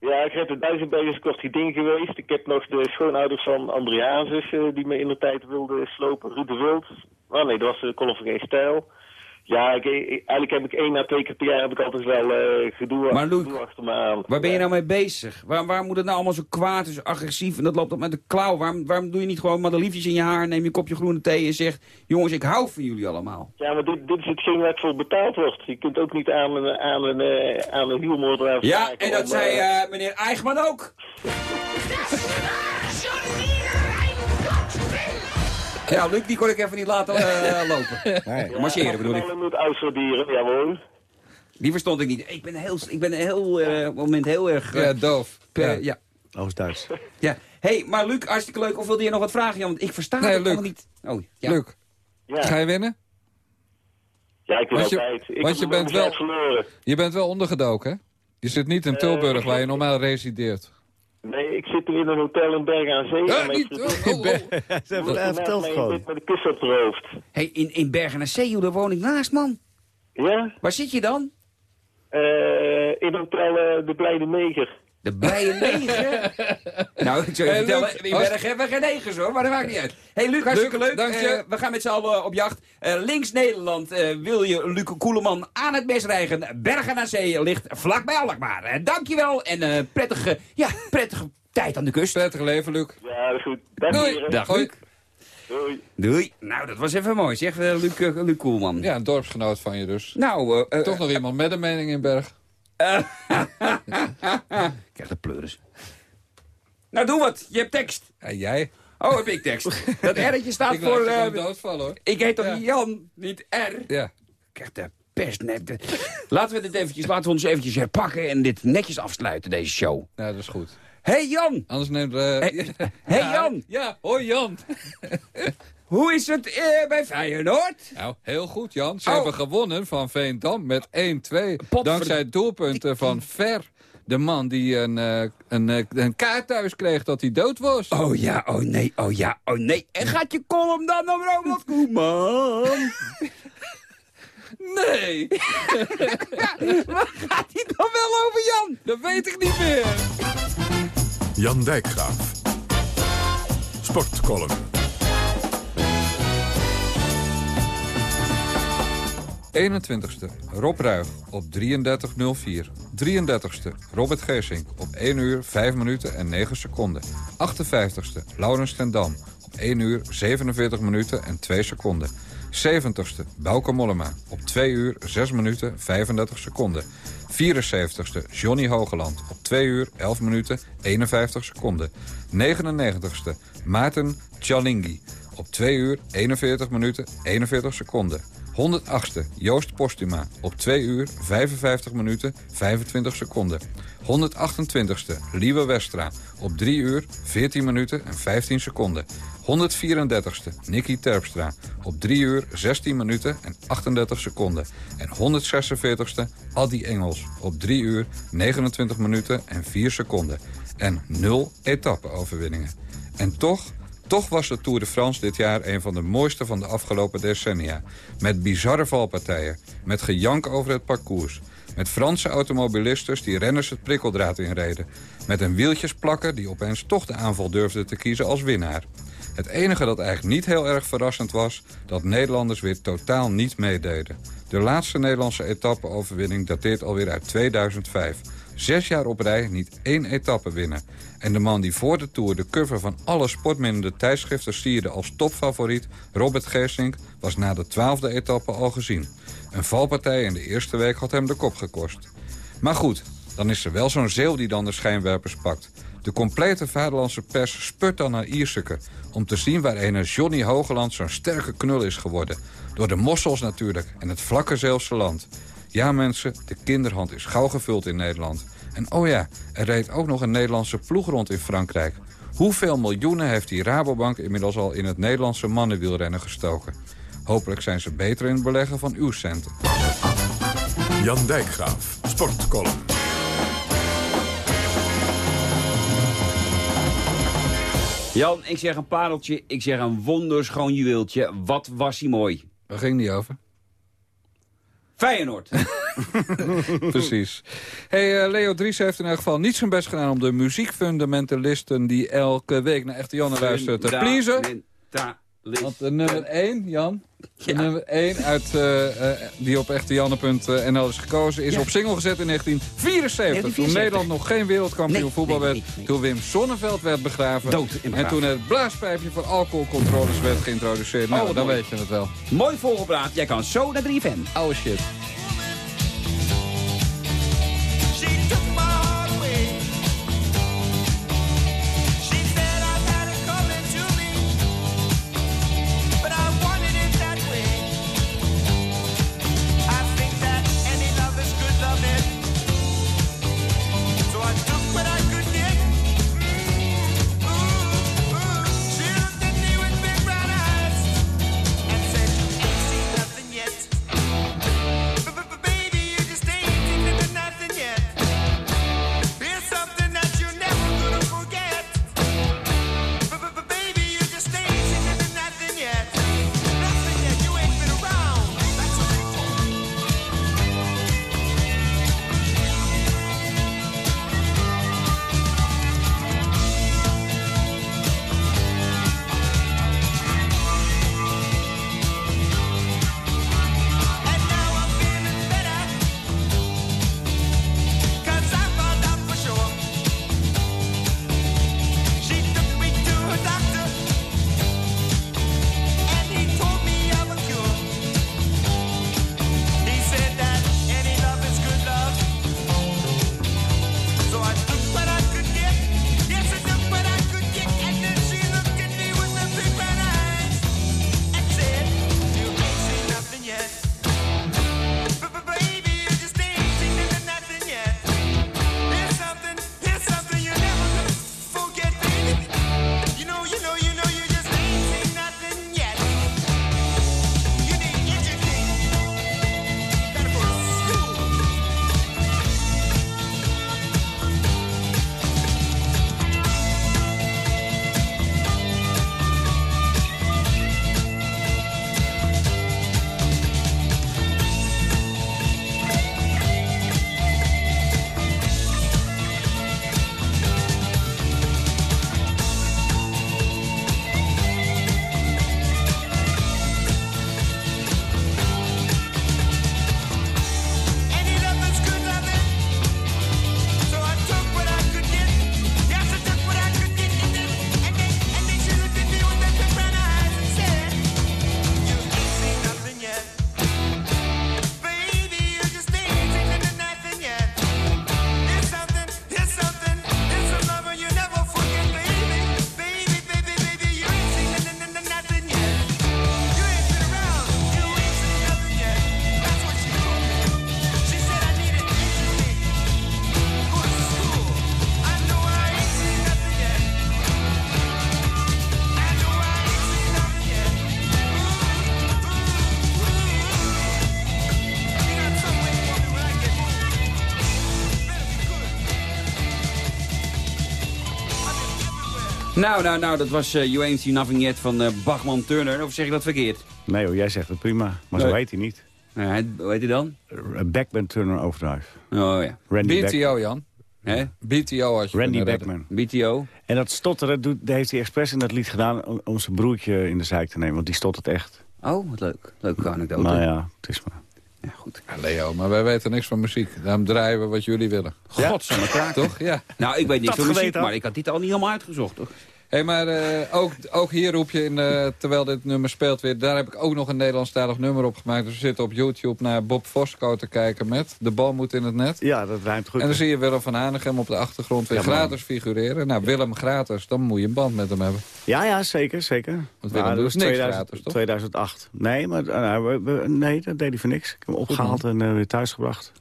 Ja, ik heb de Duizendberg is kort ding geweest. Ik heb nog de schoonouders van André Hazes, eh, die me in de tijd wilden slopen. Ruud de Wild. Oh nee, dat was de column van Geen Stijl. Ja, ik, eigenlijk heb ik één na twee keer per jaar heb ik altijd wel eh, gedoe, Maar Luc, gedoe achter me aan. Waar ben je nou mee bezig? Waar, waar moet het nou allemaal zo kwaad en zo agressief en dat loopt op met de klauw? Waarom, waarom doe je niet gewoon madeliefjes in je haar, neem je een kopje groene thee en zegt... jongens, ik hou van jullie allemaal. Ja, maar dit, dit is hetgeen waar het voor betaald wordt. Je kunt ook niet aan een, aan een, eh, aan een huurmoordenaar Ja, en dat om, zei eh, eh, meneer Eichmann ook. Ja, Luc, die kon ik even niet laten eh, lopen. Nee. Marcheren bedoel ik. Moet uitsorteren, jawohl. Die verstond ik niet. Ik ben, heel, ik ben heel, eh, op het moment heel erg... Ja, doof. eh, Ja. ja. Oost-Duits. ja. hey, maar Luc, hartstikke leuk. Of wilde je nog wat vragen, Jan? Want ik versta Nee, het Luc. allemaal niet. Oh, ja. Luc, Ja. ga je winnen? ja, ik wil Want je- altijd. Ik want heb je bent wel- verloren. Je bent wel ondergedoken, hè? Je zit niet in Tilburg, waar je normaal resideert. Nee, ik zit in een hotel in Bergen aan Zee. Ja, en mijn niet... vriendin oh, oh, oh. Hij wordt naast vertelt mij gewoon. Met een kussen op haar hoofd. Hey, in, in Bergen aan Zee, daar woon ik naast, man. Ja? Waar zit je dan? Eh, in hotel eh, De Blijde Neger. De blije neger. nou, ik zou je Hey, vertellen, Luc, in Bergen hebben we geen negers hoor, maar dat maakt niet uit. hey, Luc, hartstikke leuk. dank je. Eh, we gaan met z'n allen op jacht. Eh, links Nederland eh, wil je Luc Koeleman aan het mes rijgen. Bergen aan Zee ligt vlakbij Alkmaar. Uh, dankjewel en eh, prettige, ja, prettige tijd aan de kust. Prettig leven, Luc. Ja, dat is goed. Dag Doei. Dag Hoi. Luc. Doei. Doei. Nou. dat was even mooi. Zeg, Luc, Luc Koelman. Ja, een dorpsgenoot van je dus. Nou, Toch nog iemand met een mening in Berg. krijg de pleuris. Nou, doe wat. Je hebt tekst. Ja, jij? Oh, heb ik tekst. Dat R'tje staat Ik voor... eh, doodvallen hoor. ik heet toch Ja. Jan, niet R? Ja. Ik krijg de pest. Laten we dit eventjes, laten we ons eventjes herpakken en dit netjes afsluiten, deze show. ja, dat is goed. Hey Jan! Anders neemt... eh Hey, hey, Ja, Jan! Ja, hoi Jan. Hoe is het eh, bij Feyenoord? Nou, heel goed Jan. Ze Oh. hebben gewonnen van Veendam met 1-2. Potverd- Dankzij doelpunten van Ver. De man die een, eh, een, eh, een kaart thuis kreeg dat hij dood was. Oh ja, oh nee, oh ja, oh nee. En gaat je column dan om Ronald Koeman? Nee, Waar gaat hij dan wel over, Jan? dat weet ik niet meer. Jan Dijkgraaf. Sportcolumn. 21ste Rob Ruig op 33.04. 33ste Robert Geesink op 1 uur 5 minuten en 9 seconden. 58ste Laurens ten Dam op 1 uur 47 minuten en 2 seconden. 70ste Bauke Mollema op 2 uur 6 minuten 35 seconden. 74ste Johnny Hogeland op 2 uur 11 minuten 51 seconden. 99ste Maarten Tjalingi op 2 uur 41 minuten 41 seconden. 108ste Joost Postuma op 2 uur 55 minuten 25 seconden. 128ste Lieve Westra op 3 uur 14 minuten en 15 seconden. 134ste Nicky Terpstra op 3 uur 16 minuten en 38 seconden. En 146ste Addy Engels op 3 uur 29 minuten en 4 seconden. En 0 etappe-overwinningen. En toch... Toch was de Tour de France dit jaar een van de mooiste van de afgelopen decennia. Met bizarre valpartijen, met gejank over het parcours... met Franse automobilisten die renners het prikkeldraad inreden... met een wieltjesplakker die opeens toch de aanval durfde te kiezen als winnaar. Het enige dat eigenlijk niet heel erg verrassend was... dat Nederlanders weer totaal niet meededen. De laatste Nederlandse etappe-overwinning dateert alweer uit 2005... Zes jaar op rij niet één etappe winnen. En de man die voor de Tour de cover van alle sportminnende tijdschriften sierde als topfavoriet, Robert Geesink, was na de twaalfde etappe al gezien. Een valpartij in de eerste week had hem de kop gekost. Maar goed, dan is er wel zo'n zeeuw die dan de schijnwerpers pakt. De complete vaderlandse pers spurt dan naar Ierseke... om te zien waar een Johnny Hogeland zo'n sterke knul is geworden. Door de mossels natuurlijk en het vlakke Zeeuwse land. Ja mensen, de kinderhand is gauw gevuld in Nederland. En oh ja, er reed ook nog een Nederlandse ploeg rond in Frankrijk. Hoeveel miljoenen heeft die Rabobank inmiddels al in het Nederlandse mannenwielrennen gestoken? Hopelijk zijn ze beter in het beleggen van uw centen. Jan Dijkgraaf. Sportcolumn. Jan, ik zeg een pareltje, ik zeg een wonderschoon juweeltje. Wat was hij mooi. Waar ging die over? Feyenoord. Precies. Hey, eh, Leo Dries heeft in elk geval niet zijn best gedaan... om de muziekfundamentalisten die elke week naar Echte Janne luisteren te pleasen. Want de nummer 1, Jan, de nummer 1 uit, eh, eh, die op echtejanne.nl is gekozen... is Ja. op single gezet in 1974. Toen 1974. Nederland nog geen wereldkampioen Nee, voetbal nee, werd. Toen Wim Sonneveld werd begraven. Dood en toen het blaaspijpje voor alcoholcontroles werd geïntroduceerd. Nou, Oh, dan mooi. weet je het wel. Mooi volgepraat, jij kan zo naar 3FM. Oude shit. Nou, nou, nou, dat was uh, You Ain't Nothing Yet van uh, Bachman Turner. Of zeg ik dat verkeerd? Nee hoor, jij zegt het prima. Maar zo heet hij niet. Nou, hij- hoe heet hij dan? Uh, Backman Turner Overdrive. Oh ja. Randy, Back- BTO, Jan. Hè? BTO had je Randy. Backman. BTO? En dat stotteren doet, dat heeft hij expres in dat lied gedaan... om, om zijn broertje in de zijk te nemen. Want die stottert echt. Oh, wat leuk. Leuke anekdote. Nou ja, het is maar... Ja, goed. Ja, Leo, maar wij weten niks van muziek. Daarom draaien we wat jullie willen. Godsamme kraak. Toch? Ja. Nou, ik weet niks Dat van muziek, maar ik had dit al niet helemaal uitgezocht, toch? Hé, maar eh, ook, ook hier roep je, in, eh, terwijl dit nummer speelt weer... daar heb ik ook nog een Nederlandstalig nummer op gemaakt. Dus we zitten op YouTube naar Bob Fosco te kijken met... De bal moet in het net. Ja, dat ruimt goed. En dan zie je Willem van Hanegem op de achtergrond weer Ja, gratis figureren. Nou, Willem gratis, dan moet je een band met hem hebben. Ja, ja, zeker, zeker. Want Willem Maar doet niks 2000 gratis, toch? 2008. Nee, maar, eh, we- nee, dat deed hij voor niks. Ik heb hem opgehaald en weer thuisgebracht.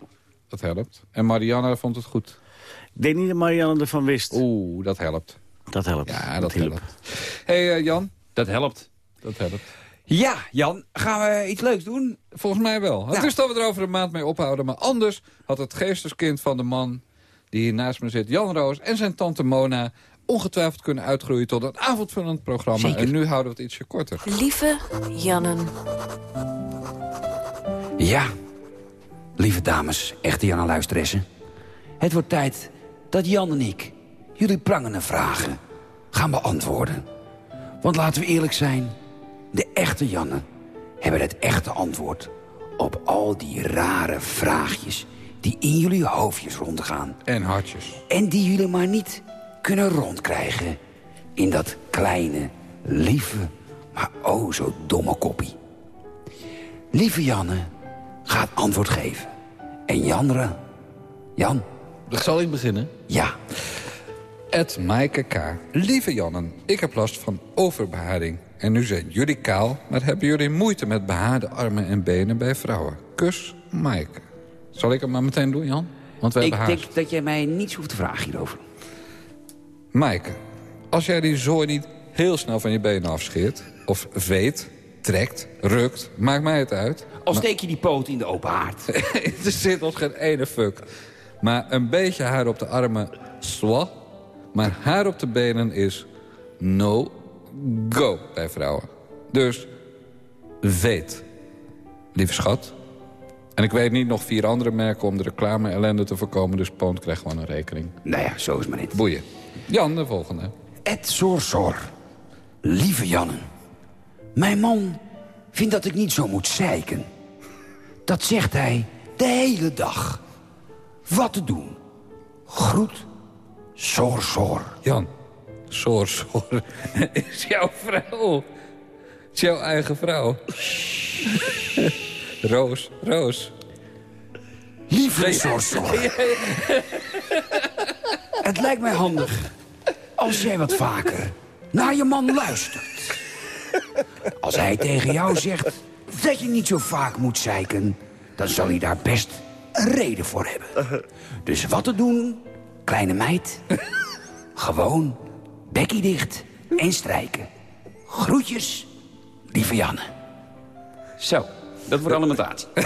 Dat helpt. En Marianne vond het goed. Ik denk niet dat Marianne ervan wist. Oeh, dat helpt. Dat helpt. Ja, dat helpt. Hé, hey, eh, Jan. Dat helpt. Dat helpt. Ja, Jan, gaan we iets leuks doen? Volgens mij wel. Het Nou. is dat we er over een maand mee ophouden. Maar anders had het geesteskind van de man die hier naast me zit... Jan Roos en zijn tante Mona ongetwijfeld kunnen uitgroeien... tot een avondvullend programma. Zeker. En nu houden we het ietsje korter. Lieve Jannen. Ja, lieve dames, echte Jan en luisteressen. Het wordt tijd dat Jan en ik jullie prangende vragen gaan beantwoorden. Want laten we eerlijk zijn, de echte Jannen hebben het echte antwoord... op al die rare vraagjes die in jullie hoofdjes rondgaan... En hartjes. en die jullie maar niet kunnen rondkrijgen... in dat kleine, lieve, maar oh zo domme koppie. Lieve Janne gaat antwoord geven. En Janre... Jan, Zal ik beginnen? ja. Ed Maaike K. Lieve Jannen, ik heb last van overbeharing. En nu zijn jullie kaal, maar hebben jullie moeite met behaarde armen en benen bij vrouwen. Kus, Maaike. Zal ik het maar meteen doen, Jan? Want Ik denk dat jij mij niets hoeft te vragen hierover. Maaike, als jij die zooi niet heel snel van je benen afscheert... of veet, trekt, rukt, maakt mij het uit. Al steek je die poot in de open haard. er zit ons geen ene fuck. Maar een beetje haar op de armen, swa. Maar haar op de benen is no go bij vrouwen. Dus veet, lieve schat. En ik weet niet nog vier andere merken om de reclame ellende te voorkomen... dus Poont krijgt gewoon een rekening. nou ja, zo is maar niet. Boeien. Jan, de volgende. Ed Sorsor. Lieve Janne. Mijn man vindt dat ik niet zo moet zeiken. Dat zegt hij de hele dag. Wat te doen? Groet Sorsor. Jan, Soor, Soor, is jouw vrouw. Is jouw eigen vrouw. Roos, Roos. Lieve Sorsor. Het lijkt mij handig als jij wat vaker naar je man luistert. Als hij tegen jou zegt dat je niet zo vaak moet zeiken... dan zal hij daar best een reden voor hebben. Dus wat te doen, kleine meid? Gewoon bekkie dicht en strijken. Groetjes, lieve Janne. Zo, dat wordt alimentatie.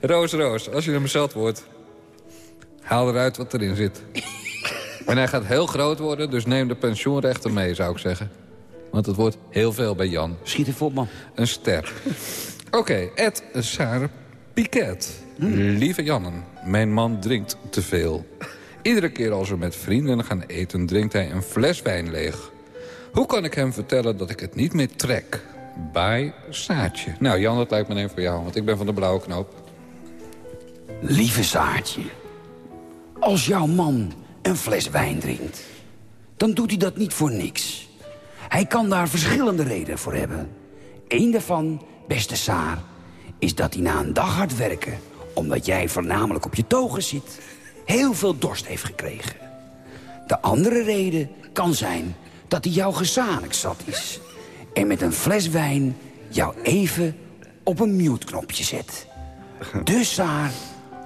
Roos, Roos, als je hem zat wordt... haal eruit wat erin zit. en hij gaat heel groot worden, dus neem de pensioenrechten mee, zou ik zeggen. Want het wordt heel veel bij Jan. Schiet er vol, man. Een ster. Oké, Ed Saar Piquet. Lieve Jannen, mijn man drinkt te veel. Iedere keer als we met vrienden gaan eten, drinkt hij een fles wijn leeg. Hoe kan ik hem vertellen dat ik het niet meer trek? Bij Saartje. Nou, Jan, dat lijkt me een voor jou, want ik ben van de blauwe knoop. Lieve Saartje, als jouw man een fles wijn drinkt... dan doet hij dat niet voor niks. Hij kan daar verschillende redenen voor hebben. Eén daarvan, beste Saar, is dat hij na een dag hard werken... omdat jij voornamelijk op je togen zit... heel veel dorst heeft gekregen. De andere reden kan zijn dat hij jou gezamenlijk zat is... en met een fles wijn jou even op een mute-knopje zet... Dus Saar,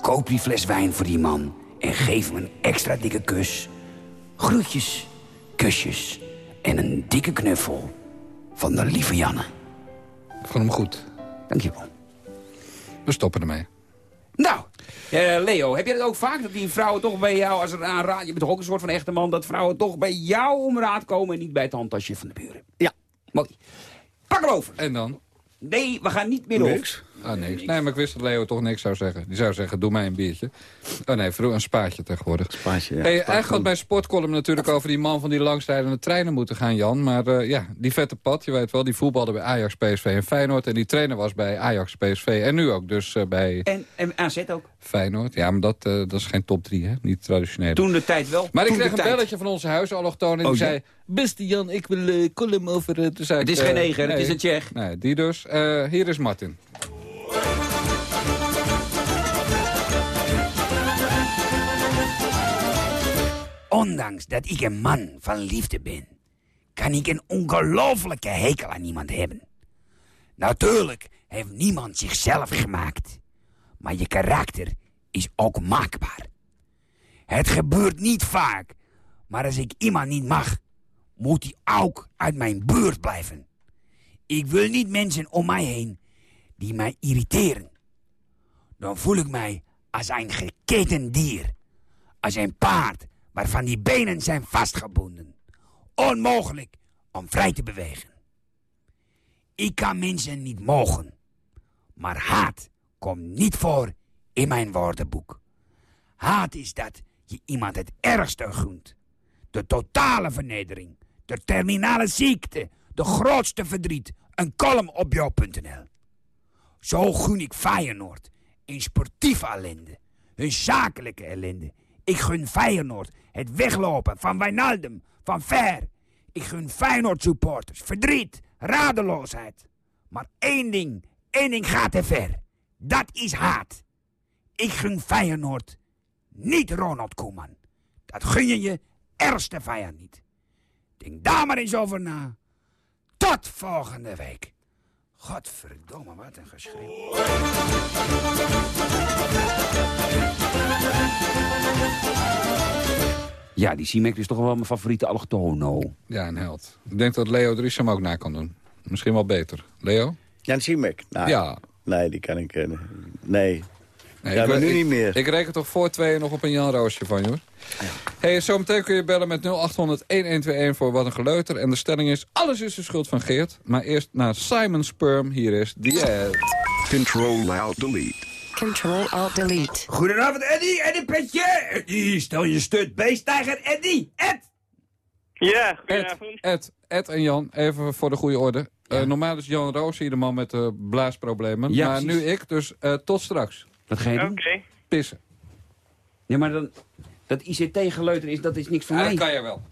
koop die fles wijn voor die man en geef hem een extra dikke kus. Groetjes, kusjes en een dikke knuffel van de lieve Janne. Ik vond hem goed. Dankjewel. We stoppen ermee. Nou, eh, Leo, heb je dat ook vaak? Dat die vrouwen toch bij jou, als er aan raad... Je bent toch ook een soort van echte man... dat vrouwen toch bij jou om raad komen... en niet bij het handtasje van de buren? Ja. Mooi. Pak erover. En dan? Nee, we gaan niet meer over. Ah, niks. Nee, maar ik wist dat Leo toch niks zou zeggen. Die zou zeggen, doe mij een biertje. Oh nee, vroeg een spaatje tegenwoordig. Spaatje, ja. hey, Spaatje. eigenlijk had bij Sportcolumn natuurlijk over die man van die langstrijdende treinen moeten gaan, Jan. Maar eh, ja, die vette pad, je weet wel, die voetbalde bij Ajax, PSV en Feyenoord. En die trainer was bij Ajax, PSV en nu ook dus eh, bij En, en AZ ook. Feyenoord. Ja, maar dat, eh, dat is geen top 3, hè? Niet traditioneel. Toen de tijd wel. Maar ik kreeg de een tijd. belletje van onze huisallochtoon en Oh, die ja? zei... Beste Jan, ik wil column over... toen zei Het is geen neger, het nee. is een Tsjech. Nee, die dus. Eh, hier is Martin. Ondanks dat ik een man van liefde ben, kan ik een ongelofelijke hekel aan iemand hebben. Natuurlijk heeft niemand zichzelf gemaakt, maar je karakter is ook maakbaar. Het gebeurt niet vaak, maar als ik iemand niet mag, moet hij ook uit mijn buurt blijven. Ik wil niet mensen om mij heen die mij irriteren. Dan voel ik mij als een geketen dier als een paard waarvan die benen zijn vastgebonden. Onmogelijk om vrij te bewegen. Ik kan mensen niet mogen, maar haat komt niet voor in mijn woordenboek. Haat is dat je iemand het ergste gunt. De totale vernedering, de terminale ziekte, de grootste verdriet. Een column op jou.nl. Zo gun ik Feyenoord in sportieve ellende, hun zakelijke ellende. Ik gun Feyenoord het weglopen van Wijnaldum, van Ver. Ik gun Feyenoord supporters verdriet, radeloosheid. Maar één ding, één ding gaat te ver. Dat is haat. Ik gun Feyenoord niet Ronald Koeman. Dat gun je je ergste vijand niet. Denk daar maar eens over na. Tot volgende week. Godverdomme, wat een geschreeuw. Ja, die Simek is toch wel mijn favoriete allochtono. Ja, een held. Ik denk dat Leo Dries hem ook na kan doen. Misschien wel beter. Leo? Jan Siemek? Nou, Ja. Nee, die kan ik... eh, nee. Nee, Ja, ik maar weet- nu ik- niet meer. Ik reken toch voor tweeën nog op een Jan Roosje van, joh. Hey, zometeen kun je bellen met 0800-1121 voor Wat een Geleuter. En de stelling is, alles is de schuld van Geert. Maar eerst naar Simon Sperm. Hier is The Ad. Control Alt Delete. Control Alt Delete. Goedenavond, Eddie. Eddie Petje. Eddie, stel je stut beestijger. Eddie, Ed. Ja, Ed, goedenavond. Ed, Ed en Jan, even voor de goede orde. Eh, normaal is Jan Roos hier de man met de blaasproblemen. Ja, maar precies. nu ik, dus eh, tot straks. Wat ga je doen? Oké. Pissen. Ja, maar dan, dat ICT-geleuter is, dat is niks voor Ja, mij. dat kan je wel.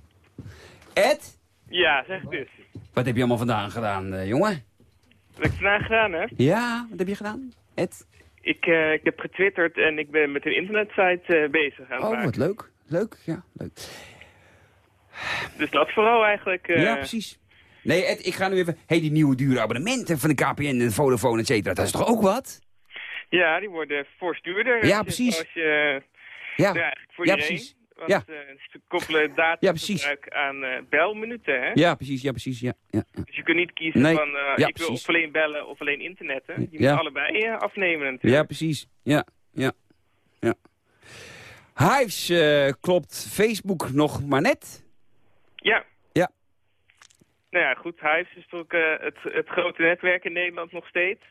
Ed, Ja, zeg dus. wat heb je allemaal vandaan gedaan, eh, jongen? Wat heb ik vandaag gedaan, hè? Ja, wat heb je gedaan? Ed? Ik, eh, ik heb getwitterd en ik ben met een internetsite eh, bezig aan het Oh, maken. wat leuk. Leuk, ja, leuk. Dus dat vooral eigenlijk. eh, Ja, precies. Nee, Ed, ik ga nu even... hey, die nieuwe dure abonnementen van de KPN en Vodafone, et cetera. Dat is toch ook wat? Ja, die worden voorts duurder. Ja, je- precies. Als je, Ja, ja, voor ja iedereen. precies. Want Ja. eh, ze koppelen datagebruik aan eh, belminuten, hè? Ja, precies, ja, precies, ja. ja, ja. Dus je kunt niet kiezen Nee, van eh, ja, ik wil of alleen bellen of alleen internetten. Je Ja. moet allebei afnemen Ja, natuurlijk. precies. Ja, ja, ja. Hives klopt Facebook nog maar net. Ja. Ja. Nou ja, goed. Hives is toch het, het grote netwerk in Nederland nog steeds.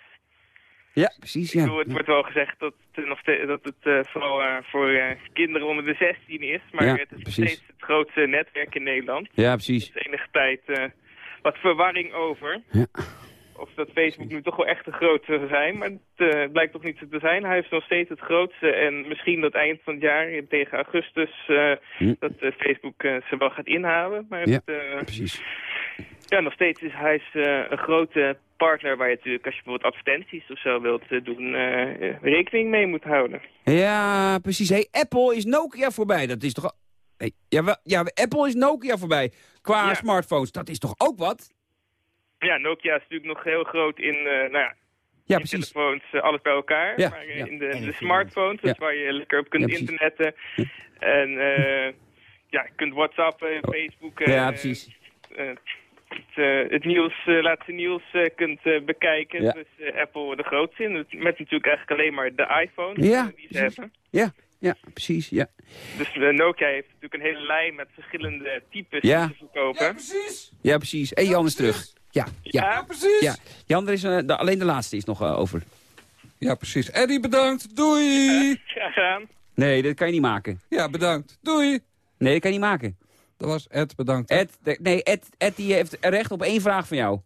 Ja, precies, ja. Ik bedoel, het wordt wel gezegd dat het, nog steeds, dat het eh, vooral eh, voor eh, kinderen onder de 16 is. Maar Ja, het is nog precies. steeds het grootste netwerk in Nederland. Ja, precies. Er is enige tijd eh, wat verwarring over. Ja. Of dat Facebook nu toch wel echt de grootste zou zijn. Maar het eh, blijkt toch niet zo te zijn. Hij is nog steeds het grootste. En misschien dat eind van het jaar, eh, tegen augustus, eh, Hm. dat eh, Facebook eh, ze wel gaat inhalen. Maar Ja. het, eh, Precies. Ja, nog steeds is hij is, eh, een grote partner waar je natuurlijk, als je bijvoorbeeld advertenties of zo wilt eh, doen, eh, rekening mee moet houden. Ja, precies. Hey, Apple is Nokia voorbij. Dat is toch... Hey, ja, ja, Apple is Nokia voorbij. Qua Ja. smartphones. Dat is toch ook wat? Ja, Nokia is natuurlijk nog heel groot in, eh, nou ja, Ja, in precies. telefoons, alles bij elkaar. Ja, maar ja. in de, smartphones, dus Ja. waar je lekker op kunt internetten. En eh, ja, je kunt whatsappen, Facebook. eh, Ja, precies. Eh, eh, het nieuws, eh, laatste nieuws eh, kunt eh, bekijken. Ja. Dus eh, Apple de grootste in. Met natuurlijk eigenlijk alleen maar de iPhone Ja, die ze hebben. Ja, ja, precies, ja. Dus eh, Nokia heeft natuurlijk een hele lijn met verschillende types Ja. ze verkopen. precies. Ja, precies. Hé, Jan is terug. Ja, ja. Ja, precies. Ja, Jan, er is, eh, de, alleen de laatste is nog over. Ja, precies. Eddie, bedankt. Doei. Graag gedaan. Nee, dat kan je niet maken. Ja, bedankt. Doei. Nee, dat kan je niet maken. Dat was Ed, bedankt. Ed, nee, Ed, Ed die heeft recht op één vraag van jou.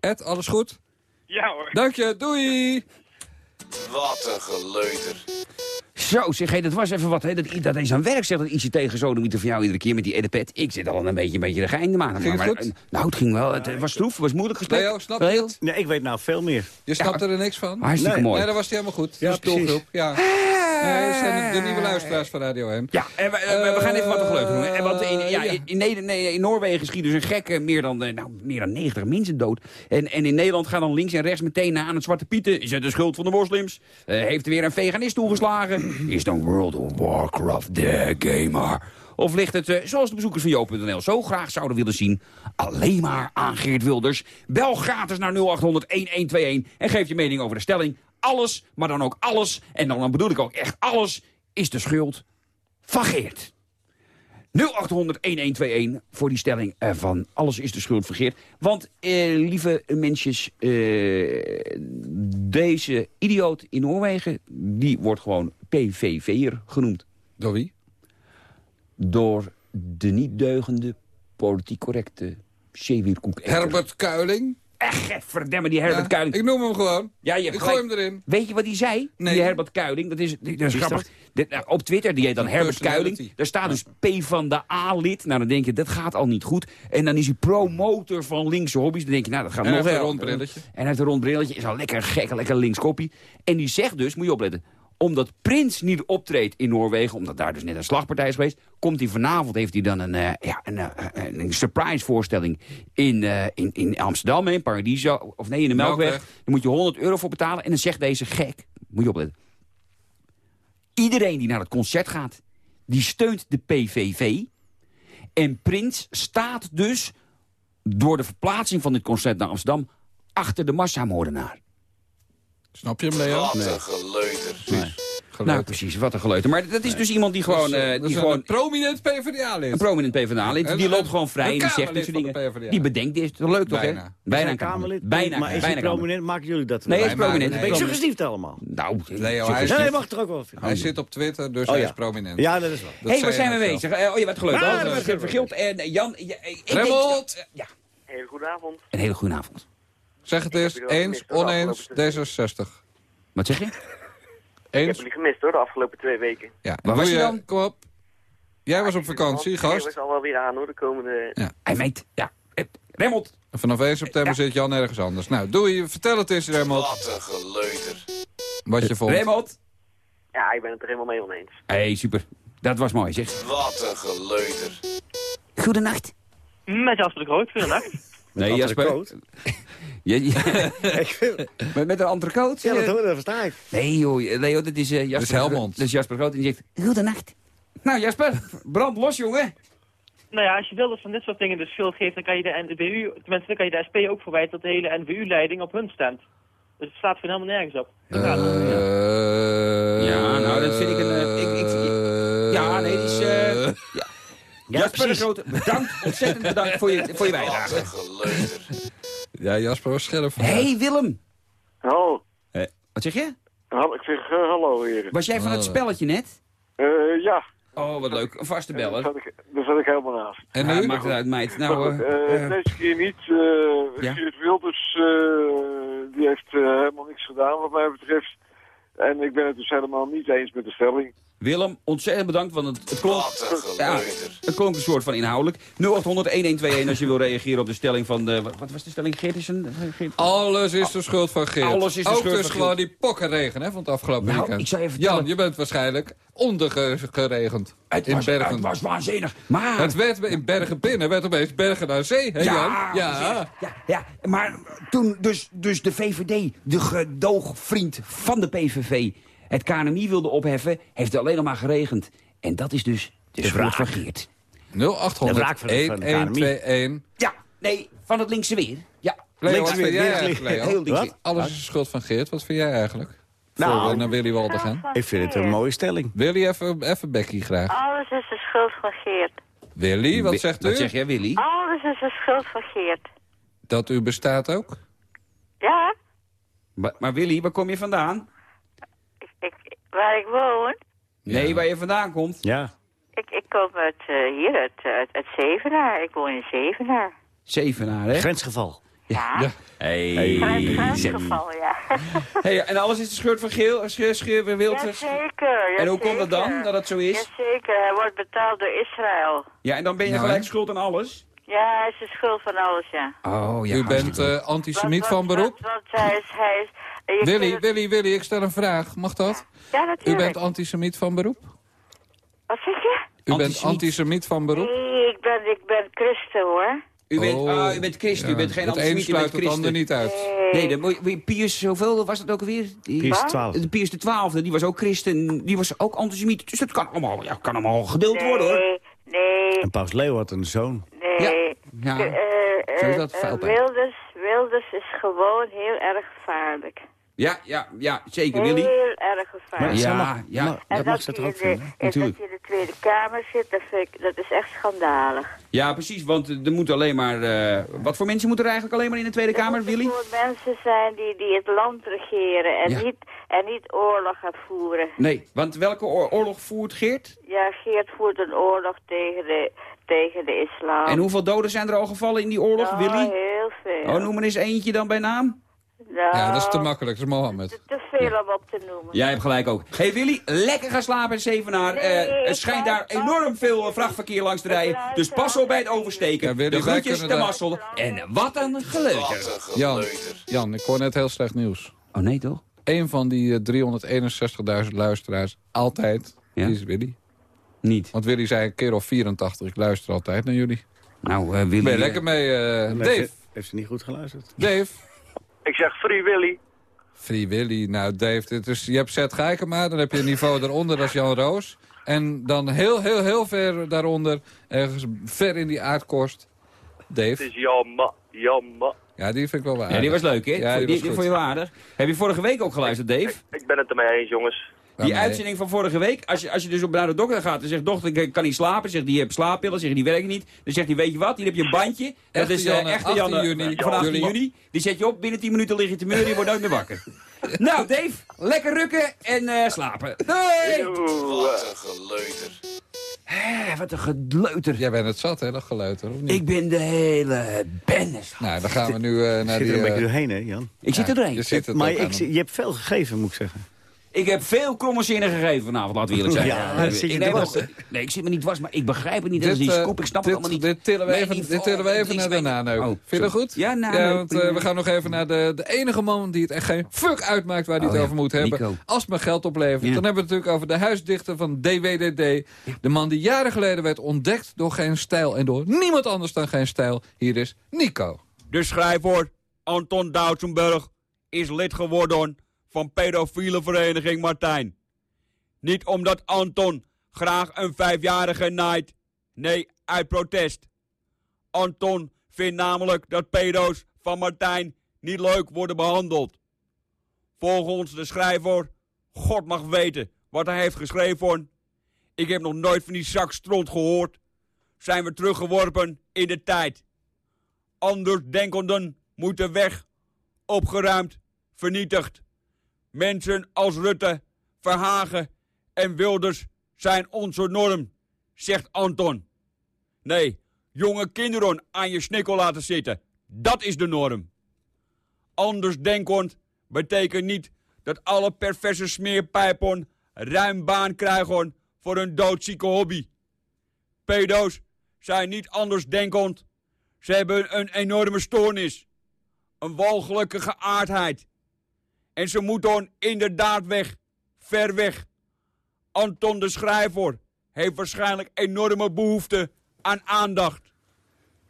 Ed, alles goed? Ja hoor. Dank je, doei. Wat een geleuter. Zo, zeg, hé, dat was even wat. Hè, dat, dat is aan werk, zegt dat ietsje tegen Sodemieter van jou iedere keer met die edepet. Ik zit al een beetje, een beetje de gein te maken. Ging het Maar- goed? Nou, het ging wel. Het was stroef, het was moeilijk gesprek. Leo, snap je het? Nee, ik weet nou veel meer. Je snapt er niks van? Hartstikke Nee. mooi. Nee, dat was hij helemaal goed. Ja, dat doelgroep. Ja. Nee, dat zijn de, de nieuwe luisteraars van Radio 1. Ja, en we, we- we gaan even wat geleuter doen. hè. Want in, ja, ja. in, in, nee, in Noorwegen schiet dus een gek eh, meer dan, eh, nou, meer dan 90 mensen dood. En, en in Nederland gaan dan links en rechts meteen aan het Zwarte Pieten. Is het de schuld van de moslims? Eh, heeft er weer een veganist toegeslagen? Is dan World of Warcraft de gamer? Of ligt het, eh, zoals de bezoekers van Joop.nl zo graag zouden willen zien... alleen maar aan Geert Wilders? Bel gratis naar 0800-1121 en geef je mening over de stelling. Alles, maar dan ook alles, en dan, dan bedoel ik ook echt alles... is de schuld van Geert. 0800-1121 voor die stelling van alles is de schuld van Geert. Want, eh, lieve mensjes, eh, deze idioot in Noorwegen... die wordt gewoon PVV'er genoemd. Door wie? Door de niet deugende, politiek correcte Zeewierkoek. Herbert Kuiling. Echt, verdamme, die Herbert Ja, Kuiling. Ik noem hem gewoon. Ja, je ik gooi hem erin. Weet je wat hij zei? Nee. Die Herbert Kuiling. Dat is, dat is grappig. Nou, op Twitter, die heet dan Herbert. Kuiling. Daar staat dus P van de A-lid. Nou, dan denk je, dat gaat al niet goed. En dan is hij promotor van linkse hobby's. Dan denk je, nou, dat gaat En hij nog heeft een wel. rond brilletje. En hij heeft een rond brilletje. Is al lekker gek, lekker links koppie. En die zegt dus, moet je opletten omdat Prins niet optreedt in Noorwegen, omdat daar dus net een slagpartij is geweest, komt hij vanavond, heeft hij dan een, eh, ja, een, eh, een, surprise voorstelling in, eh, in, in Amsterdam, in Paradiso, of nee, in de Melkweg. Melkweg. Daar moet je 100 euro voor betalen. En dan zegt deze gek, moet je opletten. Iedereen die naar het concert gaat, die steunt de PVV. En Prins staat dus, door de verplaatsing van dit concert naar Amsterdam, achter de massamoordenaar. Snap je hem, Leo? Wat een geleuter. Nou, precies, wat een geleuter. Maar dat is dus iemand die gewoon... Dat is, eh, dat die is gewoon een prominent PvdA-lid. een prominent PvdA-lid. En- Die loopt gewoon vrij en die zegt dit soort dingen. Die bedenkt dit. Leuk toch, hè? Bijna. Bijna een Kamerlid. Bijna, maar is bijna prominent? Maken jullie dat? Nee, hij is Nee, prominent. nee. Ben ik suggestief allemaal? Nou, Leo, hij is- Nee, mag toch ook wel vinden? Hij zit op Twitter, dus Oh, hij ja. is prominent. Ja, dat is wel. Hé, waar zijn we bezig? Eh, oh, je wat geluid. Ah, Oh, vergild. En eh, Jan, ja, ik denk Remmelt! dat- ja, Hele goede avond. een hele goede avond. Zeg het eens, je eens, oneens, D66. Wat zeg je? Ik heb Eens? jullie gemist hoor, de afgelopen twee weken. Ja. Waar was Doe je je- dan? Kom op. Jij was op vakantie, Ik gast. was al wel weer aan hoor, de komende... Hij meent, ja. eh, Remmelt. En vanaf 1 september zit Jan ergens anders. Nou, doei, vertel het eens, Remmelt, Wat een geleuter. wat je vond. Remmelt. Ja, ik ben het er helemaal mee oneens. Hé, hey, super. Dat was mooi, zeg. Wat een geleuter. Goedenacht. Met Jasper de Groot, goedenacht. Nee, Jasper. Je- met, met een andere coat? Ja, dat eh? hoor, dat versta ik. Nee joh, Leo, dit is eh, Jasper. is Helmond. Dat is Jasper Groot en die zegt, goedenacht. Nou Jasper, brand los jongen. Nou ja, als je Wilders van dit soort dingen de schuld geeft, dan kan je de NVU, tenminste dan kan je de SP ook verwijten dat de hele NVU-leiding op hun stemt. Dus het staat voor helemaal nergens op. Ja, Eh, Ja, nou, dat vind ik een, eh, ik- ik- Ja, nee, die is... eh, ja. Jasper. Groot, bedankt, ontzettend bedankt voor je, voor je bijdrage. Ja, Jasper was scherp. Hé hey, Willem. Hallo. Wat zeg je? Ik zeg eh, hallo heren. Was jij van het spelletje net? Eh, ja, Oh, wat leuk. Een vaste daar beller. zat, ik, daar zat ik helemaal naast. En Ja, nu? maakt het uit, meid. Nou, goed, eh, deze keer niet. eh Ja. Geert Wilders, eh, die heeft eh, helemaal niks gedaan wat mij betreft. En ik ben het dus helemaal niet eens met de stelling. Willem, ontzettend bedankt, want het, het klonk... Ja, het klonk een soort van inhoudelijk. 0800-1121 als je wil reageren op de stelling van de... Wat was de stelling? Geert is een... Geert? Alles is de schuld van Geert. Alles is de Ook schuld dus van gewoon die pokkenregen hè, van het afgelopen Nou, weekend. ik zou je vertellen- Jan, je bent waarschijnlijk ondergeregend Het in was, Bergen. het was waanzinnig. Maar... Het werd in Bergen binnen, werd opeens Bergen naar zee, hè Jan? Ja. ja, ja, maar toen dus, dus de VVD, de gedoogvriend van de PVV, het KNMI wilde opheffen, heeft het alleen nog maar geregend. En dat is dus de, schuld van Geert. 0800 De wraak van de- van de 1121. Ja, Nee, van het linkse weer. Ja, Leo, jij weer. eigenlijk, Leo? Heel links. Wat? Alles is de schuld van Geert. Wat vind jij eigenlijk? Nou. Voor we naar Willy Walter gaan. Ik vind het een mooie stelling. Willy, even, even Becky graag. Alles is de schuld van Geert. Willy, wat zegt u? Wat zeg jij, Willy? Alles is de schuld van Geert. Dat u bestaat ook? Ja, Maar, maar Willy, waar kom je vandaan? Waar ik woon, Nee, waar je vandaan komt. Ja. ik, ik kom uit eh, hier, uit, uit, uit Zevenaar. Ik woon in Zevenaar. Zevenaar, hè? Grensgeval. Ja, Ja. Hey. Grens- grensgeval, ja. Hey, en alles is de schuld van Geel, Scheur, Scheur, Wilders. Jazeker, En hoe komt het dan, dat het zo is? Jazeker, hij wordt betaald door Israël. Ja, en dan ben je Nou, gelijk schuld aan alles? Ja, hij is de schuld van alles, ja. Oh, ja. u bent eh, antisemiet van beroep? Want, want hij is... Hij is Willy, het- Willy, Willy, ik stel een vraag. Mag dat? Ja, U natuurlijk. bent antisemiet van beroep? Wat zeg je? U bent Antisemiet. van beroep? Nee, ik ben, ik ben christen, hoor. U bent, Oh. ah, u bent christen, u bent geen Het antisemiet, u bent sluit het ander christen. niet uit. Nee. Je- Pius, zoveel was dat ook alweer? Die, Pius Wat? 12. De Pius de Twaalfde, die was ook christen, die was ook antisemiet. Dus dat kan allemaal, ja, kan allemaal gedeeld worden, hoor. Nee, nee, En Paus Leo had een zoon. nee. Ja, ja. De, eh, Zo is eh, dat eh, vuilpijn. Wilders, Wilders is gewoon heel erg gevaarlijk. Ja, ja, ja, zeker, Willy. Heel erg gevaarlijk. Ja, ja. En dat mag ze je, toch ook in de, vinden? en dat je in de Tweede Kamer zit, dat, vind ik, dat is echt schandalig. Ja, precies, want er moeten alleen maar... eh, wat voor mensen moeten er eigenlijk alleen maar in de Tweede Kamer, Er Willy? moeten gewoon mensen zijn die, die het land regeren en, Ja. niet, en niet oorlog gaan voeren. Nee, want welke oor- oorlog voert Geert? Ja, Geert voert een oorlog tegen de, tegen de islam. En hoeveel doden zijn er al gevallen in die oorlog, Willy? heel veel. Oh, noem maar eens eentje dan bij naam. Nou, Ja, dat is te makkelijk. Dat is Mohammed. te, te veel om op te noemen. Jij hebt gelijk ook. Hey Willy, lekker gaan slapen in Zevenaar. Nee, Eh, het schijnt luister daar enorm veel eh, vrachtverkeer langs te rijden. Dus pas op bij het oversteken. Ja, Willy, de wij groetjes kunnen te. En wat een geleuter. Een Jan. Jan, ik hoor net heel slecht nieuws. Oh nee toch? Eén van die eh, 361.000 luisteraars, altijd, Ja? is Willy. Niet. Want Willy zei een keer of 84, ik luister altijd naar jullie. Nou, eh Willy... Ben je eh, lekker mee, eh, Dave? Heeft, heeft ze niet goed geluisterd? Dave? Ik zeg Free Willy. Free Willy. Nou, Dave, is, je hebt Zet Gijkema, dan heb je een niveau daaronder, dat is Jan Roos. En dan heel, heel, heel ver daaronder, ergens ver in die aardkorst, Dave. is jammer, jammer. Ja, die vind ik wel waar. Ja, die was leuk, hè? Ja, die, die was die goed. vond je waardig. Heb je vorige week ook geluisterd, Dave? Ik ben het ermee eens, jongens. Die nee. uitzending van vorige week, als je, als je dus op naar de dokter gaat en zegt, dochter, ik kan niet slapen, zegt die, je hebt slaappillen, zegt die werken niet. Dan zegt hij, weet je wat, hier heb je een bandje. Dat Echte is Janne, echte 18 Janne juni. van 18 Juli. juni. Die zet je op, binnen 10 minuten lig je te meuren, je wordt nooit meer wakker. nou, Dave, lekker rukken en eh, slapen. Doei! Wat een geleuter. Eh, wat een geleuter. Jij bent het zat, hè, dat geleuter, of niet? Ik ben de hele bennis. Nou, dan gaan we nu eh, naar Zit die... er een beetje doorheen, hè, Jan? Ik zit er doorheen. Je Maar ik, je hebt veel gegeven, moet ik zeggen. Ik heb veel kromme zinnen gegeven vanavond, laten we eerlijk zijn. Ja, Eh, ik neem nog- hè? Nee, ik zit me niet dwars, maar ik begrijp het niet. Dat is die eh, scoop, ik snap dit, het allemaal niet. Dit tillen we even, dit tillen we even naar de naneuk. Oh, Vind je dat goed? Ja, naneuk, Ja, want eh, we gaan nog even naar de, de enige man die het echt geen fuck uitmaakt waar hij Oh, het ja, over moet hebben. Nico. Als maar geld oplevert. Ja. Dan hebben we het natuurlijk over de huisdichter van DWDD. De man die jaren geleden werd ontdekt door Geen Stijl en door niemand anders dan Geen Stijl. Hier is Nico. De schrijver Anton Doutsenburg is lid geworden van pedofiele vereniging Martijn. Niet omdat Anton graag een vijfjarige naait. Nee, uit protest. Anton vindt namelijk dat pedo's van Martijn niet leuk worden behandeld. Volgens de schrijver, God mag weten wat hij heeft geschreven. Ik heb nog nooit van die zak stront gehoord. Zijn we teruggeworpen in de tijd. Andersdenkenden moeten weg, opgeruimd, vernietigd. Mensen als Rutte, Verhagen en Wilders zijn onze norm, zegt Anton. Nee, jonge kinderen aan je snikkel laten zitten, dat is de norm. Andersdenkend betekent niet dat alle perverse smeerpijpen ruim baan krijgen voor een doodzieke hobby. Pedo's zijn niet andersdenkend. Ze hebben een enorme stoornis. Een walgelijke geaardheid. En ze moeten inderdaad weg. Ver weg. Anton de Schrijver heeft waarschijnlijk enorme behoefte aan aandacht.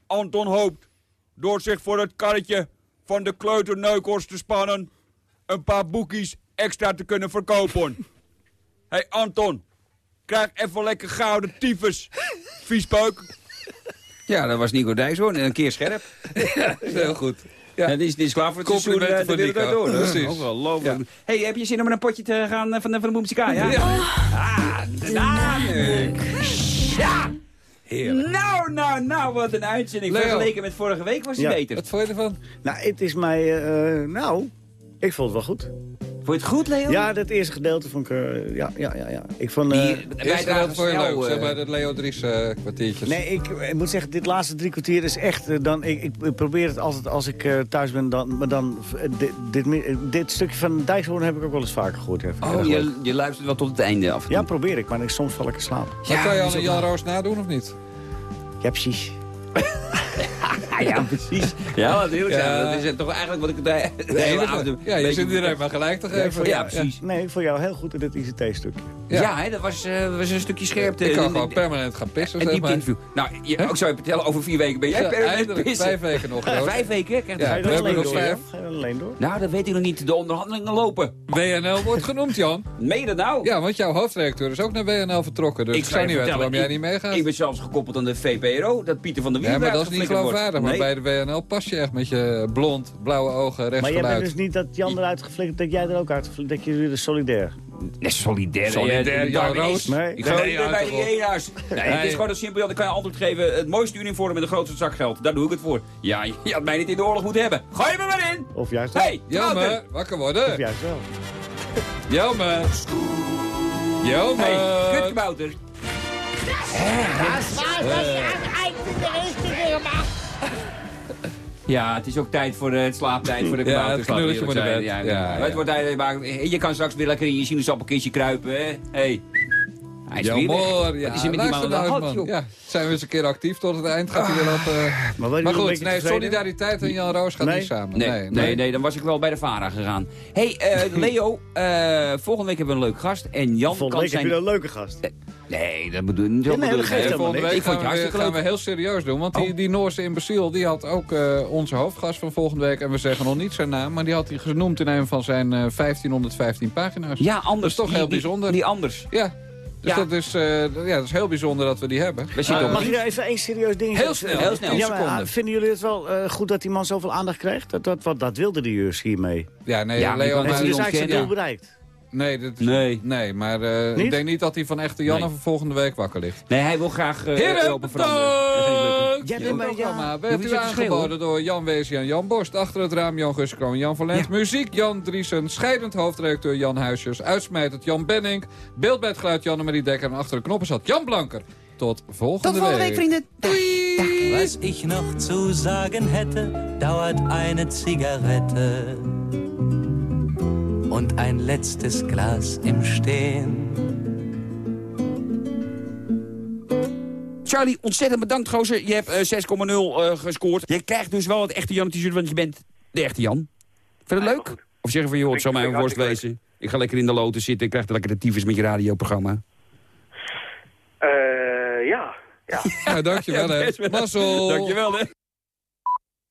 Anton hoopt, door zich voor het karretje van de kleuterneukels te spannen, een paar boekies extra te kunnen verkopen. Hé hey Anton, krijg even lekker gouden tyfus, viespeuk. Ja, dat was Nico Dijkshoorn. En een keer scherp. Heel goed. Ja. dit, is, dit is klaar voor het seizoen. Eh, de wereld is Precies. Ongelooflijk. Hey, heb je zin om naar een potje te gaan eh, van de, van de Boemsika? Ja? Ja. Ah, dadelijk. Ja! Heerlijk. Nou, nou, nou, wat een uitzending. Leo. Vergeleken met vorige week was die Ja. beter. Wat vond je ervan? Nou, het is mij... eh, nou, ik vond het wel goed. Vond je het goed, Leo? Ja, dat eerste gedeelte vond ik... eh, ja, ja, ja, ja. Ik vond... eh, Die Eerst bijdrage voor je leuk, eh, zeg maar, dat Leo Dries eh, kwartiertjes. Nee, ik, ik moet zeggen, dit laatste drie kwartier is echt... eh, dan, ik, ik probeer het altijd als ik eh, thuis ben, dan, maar dan... eh, dit, dit, eh, dit stukje van Dijkshoorn heb ik ook wel eens vaker gehoord. Oh, je, je luistert wel tot het einde af. Ja, probeer ik, maar ik, soms val ik in slaap. Maar kan je ook Jan Roos nadoen of niet? Ja, precies. Ja, ja, precies. Ja, wat heel Ja. zijn. Dat is het toch eigenlijk wat ik de, de hele oude... Ja, je zit iedereen maar gelijk te Ja, ik geven. Ja, precies. Nee, ik vond jou heel goed in dit ICT-stukje. Ja, Ja. hè, dat was, eh, was een stukje scherpte. Ik kan gewoon permanent gaan pissen, Een zeg maar. interview. Nou, je, ook zou je vertellen, over vier weken ben jij Ja, permanent pissen. vijf weken nog. Ja, vijf weken? Krijg Ja, je we alleen nog door? vijf. ja? Ga je alleen door? Nou, dat weet ik nog niet. De onderhandelingen lopen. WNL wordt genoemd, Jan. Meen dat nou? Ja, want jouw hoofdredacteur is ook naar WNL vertrokken. Dus ik, zou niet weten waarom jij ik- niet meegaat. Ik ben zelfs gekoppeld aan de VPRO, dat Pieter van der Ja, maar dat is niet geloofwaardig. Maar bij de WNL pas je echt met je blond, blauwe ogen, Maar jij bent dus niet dat Jan eruit geflikkerd, dat jij er ook uit geflikkerd, dat je weer de solidair. Nee, solidair. Solidair, Jan Roos. is- Nee, Ik ga nee, niet bij de erop. hiena's. Nee, het is gewoon een simpel. Dan kan je antwoord geven. Het mooiste uniform met de grootste zak geld. Daar doe ik het voor. Ja, je had mij niet in de oorlog moeten hebben. Gooi me maar in. Of juist wel. Hey, Jelme, wakker Of worden. juist wel. Jelme. Jelme. Hey, Ja, het is ook tijd voor de het slaaptijd voor de Ja, het knulletje moet zijn. erbij. Ja, Ja, Het ja. wordt tijd, maar je kan straks weer lekker in je sinaasappelkistje kruipen, hè? Hey. Hij is ja. Wat is er met die man aan de hand? Ja, zijn we eens een keer actief tot het eind. Gaat hij weer op... eh, Maar, Maar goed, nee, solidariteit en Jan Roos gaan Nee. niet samen. Nee, nee, nee, dan was ik wel bij de VARA gegaan. hey, eh, Leo, eh, volgende week hebben we een leuk gast. En Jan Volgende kan week heb zijn... je een leuke gast. Nee, dat bedoel, dat bedoel nee, dat ik geeft niet. helemaal Volgende niks. week Ik vond gaan we, gaan heel serieus doen. Want die, Oh. die Noorse imbeciel die had ook eh, onze hoofdgast van volgende week. En we zeggen nog niet zijn naam. Maar die had hij genoemd in een van zijn eh, 1515 pagina's. Ja, anders. Dat is toch Die- heel die- bijzonder. Die anders. Ja. Dus Ja. dat, is, eh, ja, dat is heel bijzonder dat we die hebben. We Uh, mag ik daar even één serieus ding Heel zeggen? snel, heel snel. Ja, maar, seconden. vinden jullie het wel eh, goed dat die man zoveel aandacht krijgt? Dat, dat, wat, dat wilde die dus hiermee. Ja, nee, Ja, maar je Leo... kan Heeft hij dus eigenlijk zijn doel bereikt? Nee, dit, Nee. nee, maar eh, ik denk niet dat hij van echte Janne Nee. van volgende week wakker ligt. Nee, hij wil graag uh, Heren, Europa veranderen. Dat! Ja, Dit programma werd u aangeboden door Jan Weesie en Jan Borst. Achter het raam Jan Guskroon, Jan van Lent. Ja. Muziek Jan Driesen. Scheidend hoofdredacteur Jan Huisjes. Uitsmijtend Jan Benning. Beeld bij het geluid Jan-Marie Dekker. En achter de knoppen zat Jan Blanker. Tot volgende, Tot volgende week, vrienden. Doei! Was ich noch zu sagen hätte, dauert eine Zigarette und ein letztes Glas im Stehen. Charlie, ontzettend bedankt, gozer. Je hebt eh, 6,0 eh, gescoord. Je krijgt dus wel het echte Jan t-shirt, want je bent de echte Jan. Vind je het leuk? Of zeggen van, joh, het zal mij een worst wezen. Ik ga lekker in de lotus zitten en krijg lekker de tyfus met je radioprogramma. Eh, ja. Ja. Ja, dankjewel Ja, hè. Mazzel. Dankjewel, hè.